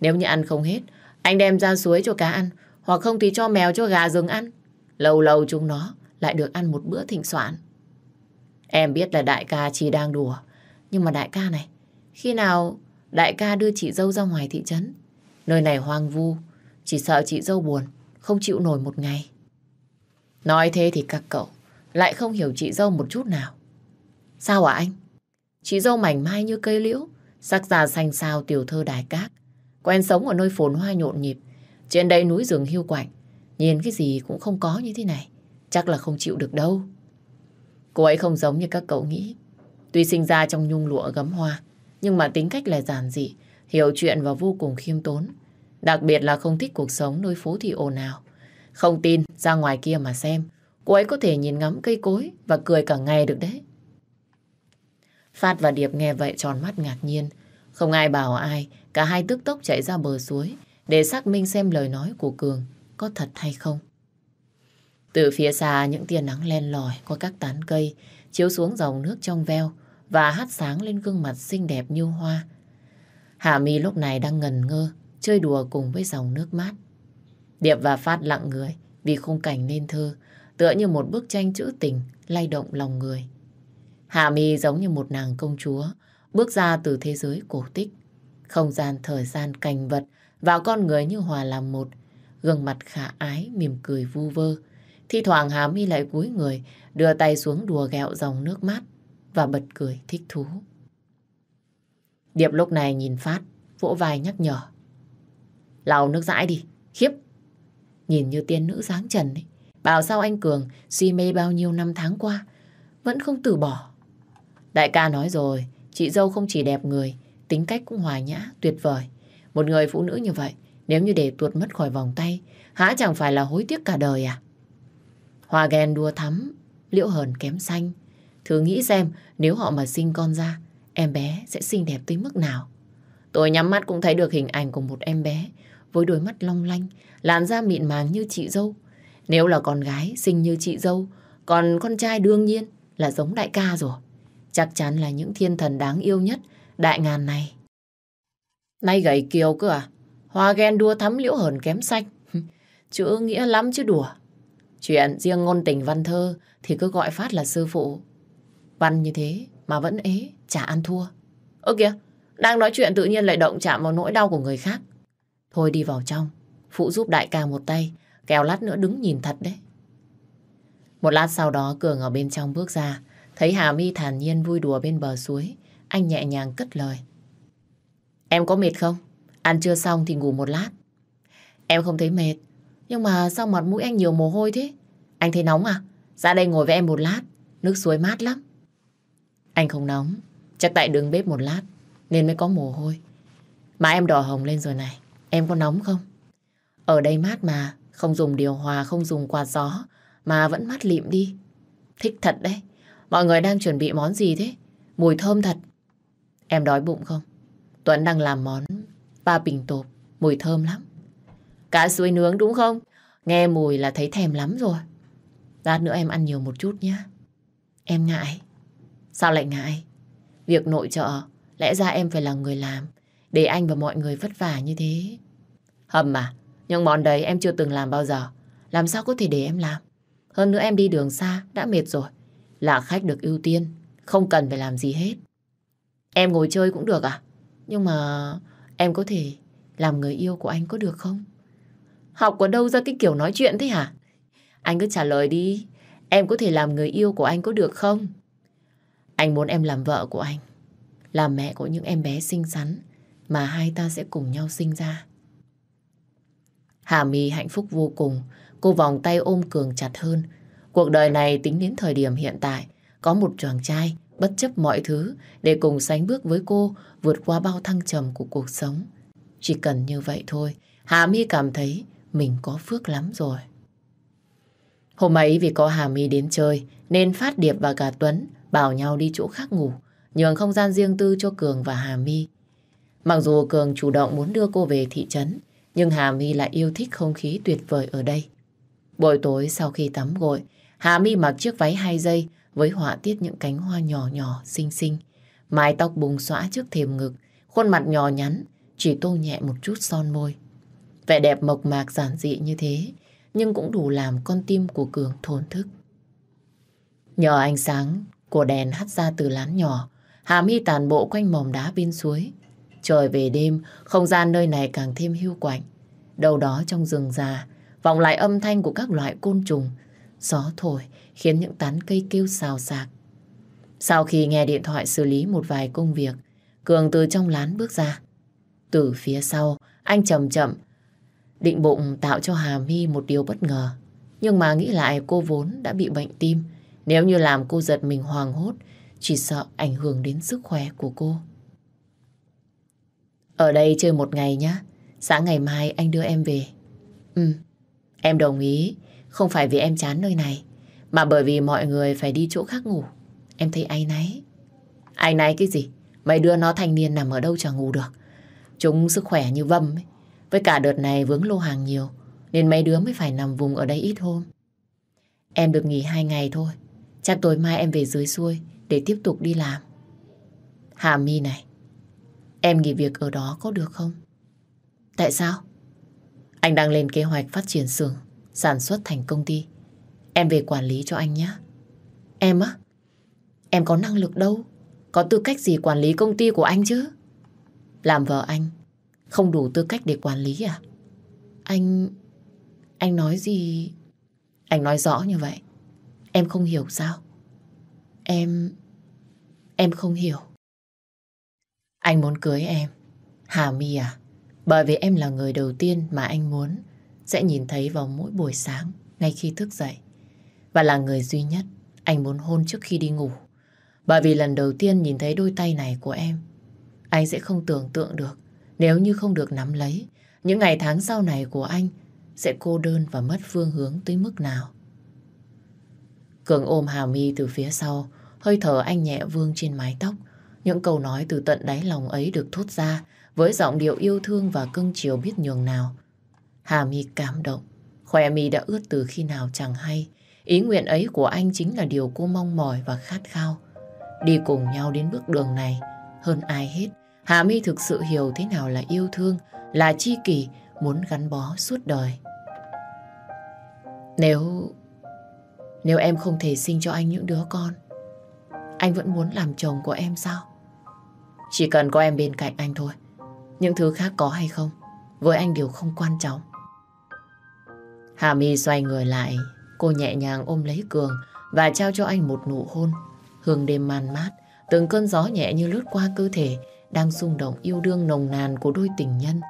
Nếu như ăn không hết, anh đem ra suối cho cá ăn, hoặc không thì cho mèo cho gà rừng ăn. Lâu lâu chúng nó lại được ăn một bữa thịnh soạn. Em biết là đại ca chỉ đang đùa, nhưng mà đại ca này, khi nào đại ca đưa chị dâu ra ngoài thị trấn, nơi này hoang vu, chỉ sợ chị dâu buồn, không chịu nổi một ngày. Nói thế thì các cậu lại không hiểu chị dâu một chút nào. Sao hả anh? Chị dâu mảnh mai như cây liễu, sắc già xanh xao tiểu thơ đài cát, quen sống ở nơi phồn hoa nhộn nhịp, trên đây núi rừng hiu quạnh, nhìn cái gì cũng không có như thế này, chắc là không chịu được đâu. Cô ấy không giống như các cậu nghĩ. Tuy sinh ra trong nhung lụa gấm hoa, nhưng mà tính cách lại giản dị, hiểu chuyện và vô cùng khiêm tốn. Đặc biệt là không thích cuộc sống nơi phố thị ồn ào. Không tin, ra ngoài kia mà xem. Cô ấy có thể nhìn ngắm cây cối và cười cả ngày được đấy. Phát và Điệp nghe vậy tròn mắt ngạc nhiên. Không ai bảo ai, cả hai tức tốc chạy ra bờ suối để xác minh xem lời nói của Cường có thật hay không. Từ phía xa những tia nắng len lỏi qua các tán cây chiếu xuống dòng nước trong veo và hát sáng lên gương mặt xinh đẹp như hoa. Hà Mi lúc này đang ngần ngơ chơi đùa cùng với dòng nước mát. Điệp và Phát lặng người vì khung cảnh nên thơ tựa như một bức tranh trữ tình lay động lòng người. Hà Mi giống như một nàng công chúa bước ra từ thế giới cổ tích. Không gian, thời gian, cảnh vật và con người như hòa làm một. Gương mặt khả ái, mỉm cười vu vơ. Thi thoảng Hà Mi lại cúi người, đưa tay xuống đùa gẹo dòng nước mát và bật cười thích thú. Điệp lúc này nhìn Phát, vỗ vai nhắc nhở. Lau nước dãi đi, khiếp. Nhìn như tiên nữ dáng trần ấy. Bảo sao anh Cường si mê bao nhiêu năm tháng qua, vẫn không từ bỏ. Đại ca nói rồi, chị dâu không chỉ đẹp người, tính cách cũng hòa nhã, tuyệt vời. Một người phụ nữ như vậy, nếu như để tuột mất khỏi vòng tay, hả chẳng phải là hối tiếc cả đời à? Hoa ghen đua thắm, liễu hờn kém xanh. Thử nghĩ xem, nếu họ mà sinh con ra, em bé sẽ xinh đẹp tới mức nào? Tôi nhắm mắt cũng thấy được hình ảnh của một em bé với đôi mắt long lanh, làn da mịn màng như chị dâu. Nếu là con gái xinh như chị dâu, còn con trai đương nhiên là giống đại ca rồi. Chắc chắn là những thiên thần đáng yêu nhất đại ngàn này. Nay gầy kiều cơ à? Hoa ghen đua thắm liễu hờn kém xanh. Chữ nghĩa lắm chứ đùa. Chuyện riêng ngôn tình văn thơ thì cứ gọi phát là sư phụ. Văn như thế mà vẫn ế, chả ăn thua. Ơ kìa, đang nói chuyện tự nhiên lại động chạm vào nỗi đau của người khác. Thôi đi vào trong, phụ giúp đại ca một tay, kèo lát nữa đứng nhìn thật đấy. Một lát sau đó Cường ở bên trong bước ra, thấy Hà My thản nhiên vui đùa bên bờ suối, anh nhẹ nhàng cất lời. Em có mệt không? Ăn chưa xong thì ngủ một lát. Em không thấy mệt, nhưng mà sao mặt mũi anh nhiều mồ hôi thế? Anh thấy nóng à? Ra đây ngồi với em một lát, nước suối mát lắm. Anh không nóng, chắc tại đứng bếp một lát, nên mới có mồ hôi. Mà em đỏ hồng lên rồi này, em có nóng không? Ở đây mát mà, không dùng điều hòa, không dùng quạt gió, mà vẫn mát lịm đi. Thích thật đấy. Mọi người đang chuẩn bị món gì thế? Mùi thơm thật. Em đói bụng không? Tuấn đang làm món ba bình tộp, mùi thơm lắm. Cá suối nướng đúng không? Nghe mùi là thấy thèm lắm rồi. Lát nữa em ăn nhiều một chút nhé. Em ngại. Sao lại ngại? Việc nội trợ, lẽ ra em phải là người làm, để anh và mọi người vất vả như thế. Hầm à, nhưng món đấy em chưa từng làm bao giờ. Làm sao có thể để em làm? Hơn nữa em đi đường xa, đã mệt rồi. Là khách được ưu tiên, không cần phải làm gì hết. Em ngồi chơi cũng được à? Nhưng mà em có thể làm người yêu của anh có được không? Học ở đâu ra cái kiểu nói chuyện thế hả? Anh cứ trả lời đi. Em có thể làm người yêu của anh có được không? Anh muốn em làm vợ của anh. Làm mẹ của những em bé xinh xắn mà hai ta sẽ cùng nhau sinh ra. Hà My hạnh phúc vô cùng. Cô vòng tay ôm Cường chặt hơn. Cuộc đời này tính đến thời điểm hiện tại có một chàng trai bất chấp mọi thứ để cùng sánh bước với cô vượt qua bao thăng trầm của cuộc sống. Chỉ cần như vậy thôi, Hà My cảm thấy mình có phước lắm rồi. Hôm ấy vì có Hà My đến chơi nên Phát Điệp và cả Tuấn bảo nhau đi chỗ khác ngủ, nhường không gian riêng tư cho Cường và Hà My. Mặc dù Cường chủ động muốn đưa cô về thị trấn, nhưng Hà My lại yêu thích không khí tuyệt vời ở đây. Buổi tối sau khi tắm gội, Hà Mi mặc chiếc váy hai dây với họa tiết những cánh hoa nhỏ nhỏ, xinh xinh. Mái tóc bùng xõa trước thềm ngực, khuôn mặt nhỏ nhắn, chỉ tô nhẹ một chút son môi. Vẻ đẹp mộc mạc giản dị như thế, nhưng cũng đủ làm con tim của Cường thổn thức. Nhờ ánh sáng của đèn hắt ra từ lán nhỏ, Hà Mi tàn bộ quanh mỏm đá bên suối. Trời về đêm, không gian nơi này càng thêm hưu quạnh. Đâu đó trong rừng già, vọng lại âm thanh của các loại côn trùng. Gió thổi khiến những tán cây kêu xào xạc. Sau khi nghe điện thoại xử lý một vài công việc, Cường từ trong lán bước ra. Từ phía sau, anh chậm chậm, định bụng tạo cho Hà My một điều bất ngờ. Nhưng mà nghĩ lại cô vốn đã bị bệnh tim. Nếu như làm cô giật mình hoàng hốt, chỉ sợ ảnh hưởng đến sức khỏe của cô. Ở đây chơi một ngày nhé. Sáng ngày mai anh đưa em về. Ừ, em đồng ý. Không phải vì em chán nơi này, mà bởi vì mọi người phải đi chỗ khác ngủ. Em thấy ai nấy. Ai nấy cái gì? Mấy đứa nó thanh niên nằm ở đâu chẳng ngủ được. Chúng sức khỏe như vâm ấy. Với cả đợt này vướng lô hàng nhiều, nên mấy đứa mới phải nằm vùng ở đây ít hôm. Em được nghỉ hai ngày thôi. Chắc tối mai em về dưới xuôi để tiếp tục đi làm. Hà My này, em nghỉ việc ở đó có được không? Tại sao? Anh đang lên kế hoạch phát triển xưởng, sản xuất thành công ty. Em về quản lý cho anh nhé. Em á? Em có năng lực đâu. Có tư cách gì quản lý công ty của anh chứ? Làm vợ anh, không đủ tư cách để quản lý à? Anh... Anh nói gì... Anh nói rõ như vậy. Em không hiểu sao? Em... Em không hiểu. Anh muốn cưới em. Hà My à? Bởi vì em là người đầu tiên mà anh muốn sẽ nhìn thấy vào mỗi buổi sáng ngay khi thức dậy. Và là người duy nhất anh muốn hôn trước khi đi ngủ. Bởi vì lần đầu tiên nhìn thấy đôi tay này của em, anh sẽ không tưởng tượng được nếu như không được nắm lấy, những ngày tháng sau này của anh sẽ cô đơn và mất phương hướng tới mức nào. Cường ôm Hà My từ phía sau, hơi thở anh nhẹ vương trên mái tóc. Những câu nói từ tận đáy lòng ấy được thốt ra với giọng điệu yêu thương và cưng chiều biết nhường nào. Hà My cảm động, khỏe mi đã ướt từ khi nào chẳng hay. Ý nguyện ấy của anh chính là điều cô mong mỏi và khát khao. Đi cùng nhau đến bước đường này, hơn ai hết, Hà My thực sự hiểu thế nào là yêu thương, là chi kỷ, muốn gắn bó suốt đời. Nếu... Nếu em không thể sinh cho anh những đứa con, anh vẫn muốn làm chồng của em sao? Chỉ cần có em bên cạnh anh thôi. Những thứ khác có hay không, với anh đều không quan trọng. Hà My xoay người lại, cô nhẹ nhàng ôm lấy Cường và trao cho anh một nụ hôn. Hương đêm màn mát, từng cơn gió nhẹ như lướt qua cơ thể, đang rung động yêu đương nồng nàn của đôi tình nhân.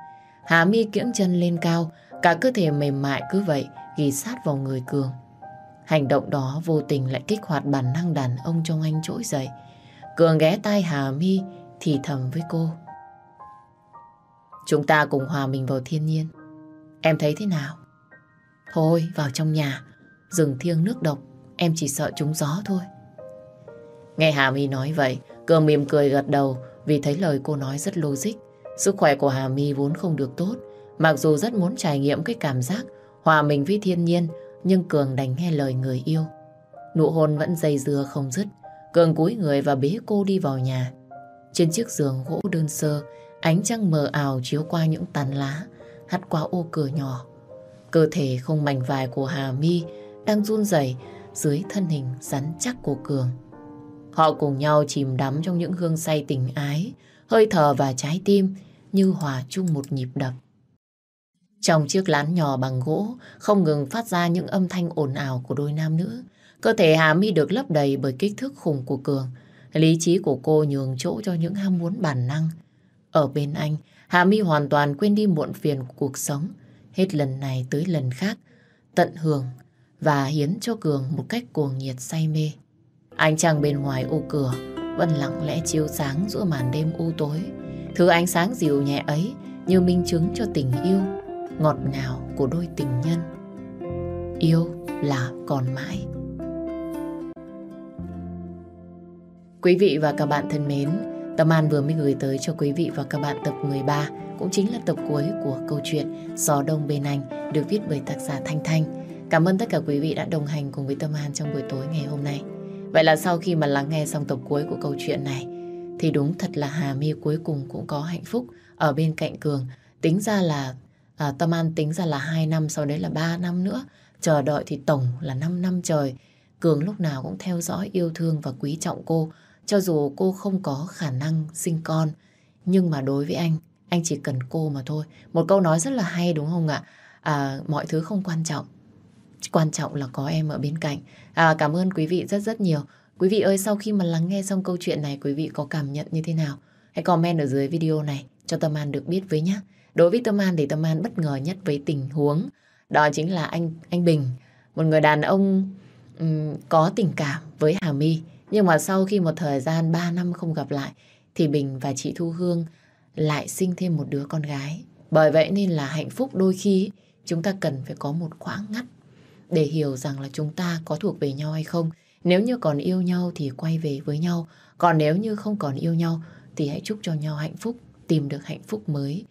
Hà mi kiễng chân lên cao, cả cơ thể mềm mại cứ vậy ghi sát vào người Cường. Hành động đó vô tình lại kích hoạt bản năng đàn ông trong anh trỗi dậy. Cường ghé tai Hà mi thì thầm với cô. Chúng ta cùng hòa mình vào thiên nhiên. Em thấy thế nào? Thôi, vào trong nhà. Rừng thiêng nước độc, em chỉ sợ trúng gió thôi. Nghe Hà My nói vậy, Cường mỉm cười gật đầu vì thấy lời cô nói rất logic. Sức khỏe của Hà My vốn không được tốt. Mặc dù rất muốn trải nghiệm cái cảm giác hòa mình với thiên nhiên, nhưng Cường đành nghe lời người yêu. Nụ hôn vẫn dây dưa không dứt. Cường cúi người và bế cô đi vào nhà. Trên chiếc giường gỗ đơn sơ, ánh trăng mờ ảo chiếu qua những tàn lá, hắt qua ô cửa nhỏ. Cơ thể không mảnh vải của Hà mi đang run rẩy dưới thân hình rắn chắc của Cường. Họ cùng nhau chìm đắm trong những hương say tình ái, hơi thở và trái tim như hòa chung một nhịp đập. Trong chiếc lán nhỏ bằng gỗ không ngừng phát ra những âm thanh ồn ào của đôi nam nữ. Cơ thể Hà My được lấp đầy bởi kích thước khủng của Cường. Lý trí của cô nhường chỗ cho những ham muốn bản năng. Ở bên anh, Hà My hoàn toàn quên đi muộn phiền của cuộc sống. Hết lần này tới lần khác, tận hưởng và hiến cho Cường một cách cuồng nhiệt say mê. Ánh trăng bên ngoài ô cửa vẫn lặng lẽ chiếu sáng giữa màn đêm u tối. Thứ ánh sáng dịu nhẹ ấy như minh chứng cho tình yêu ngọt ngào của đôi tình nhân. Yêu là còn mãi. Quý vị và các bạn thân mến, Tâm An vừa mới gửi tới cho quý vị và các bạn tập 13, cũng chính là tập cuối của câu chuyện Gió Đông Bên Anh, được viết bởi tác giả Thanh Thanh. Cảm ơn tất cả quý vị đã đồng hành cùng với Tâm An trong buổi tối ngày hôm nay. Vậy là sau khi mà lắng nghe xong tập cuối của câu chuyện này, thì đúng thật là Hà My cuối cùng cũng có hạnh phúc ở bên cạnh Cường. Tính ra là à, Tâm An tính ra là 2 năm, sau đấy là 3 năm nữa. Chờ đợi thì tổng là 5 năm trời. Cường lúc nào cũng theo dõi, yêu thương và quý trọng cô. Cho dù cô không có khả năng sinh con, nhưng mà đối với anh, anh chỉ cần cô mà thôi. Một câu nói rất là hay đúng không ạ? À, mọi thứ không quan trọng. Quan trọng là có em ở bên cạnh. À, cảm ơn quý vị rất rất nhiều. Quý vị ơi, sau khi mà lắng nghe xong câu chuyện này, quý vị có cảm nhận như thế nào? Hãy comment ở dưới video này cho Tâm An được biết với nhé. Đối với Tâm An thì Tâm An bất ngờ nhất với tình huống. Đó chính là anh anh Bình, một người đàn ông um, có tình cảm với Hà My. Nhưng mà sau khi một thời gian 3 năm không gặp lại thì Bình và chị Thu Hương lại sinh thêm một đứa con gái. Bởi vậy nên là hạnh phúc đôi khi chúng ta cần phải có một khoảng ngắt để hiểu rằng là chúng ta có thuộc về nhau hay không. Nếu như còn yêu nhau thì quay về với nhau. Còn nếu như không còn yêu nhau thì hãy chúc cho nhau hạnh phúc, tìm được hạnh phúc mới.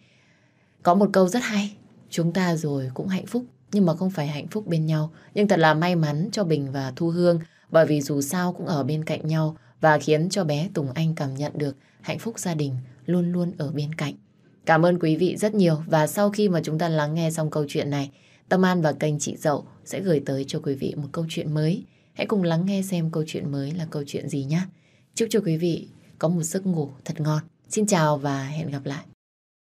Có một câu rất hay, chúng ta rồi cũng hạnh phúc, nhưng mà không phải hạnh phúc bên nhau. Nhưng thật là may mắn cho Bình và Thu Hương, bởi vì dù sao cũng ở bên cạnh nhau và khiến cho bé Tùng Anh cảm nhận được hạnh phúc gia đình luôn luôn ở bên cạnh. Cảm ơn quý vị rất nhiều và sau khi mà chúng ta lắng nghe xong câu chuyện này, Tâm An và kênh Chị Dậu sẽ gửi tới cho quý vị một câu chuyện mới. Hãy cùng lắng nghe xem câu chuyện mới là câu chuyện gì nhé. Chúc cho quý vị có một giấc ngủ thật ngon. Xin chào và hẹn gặp lại.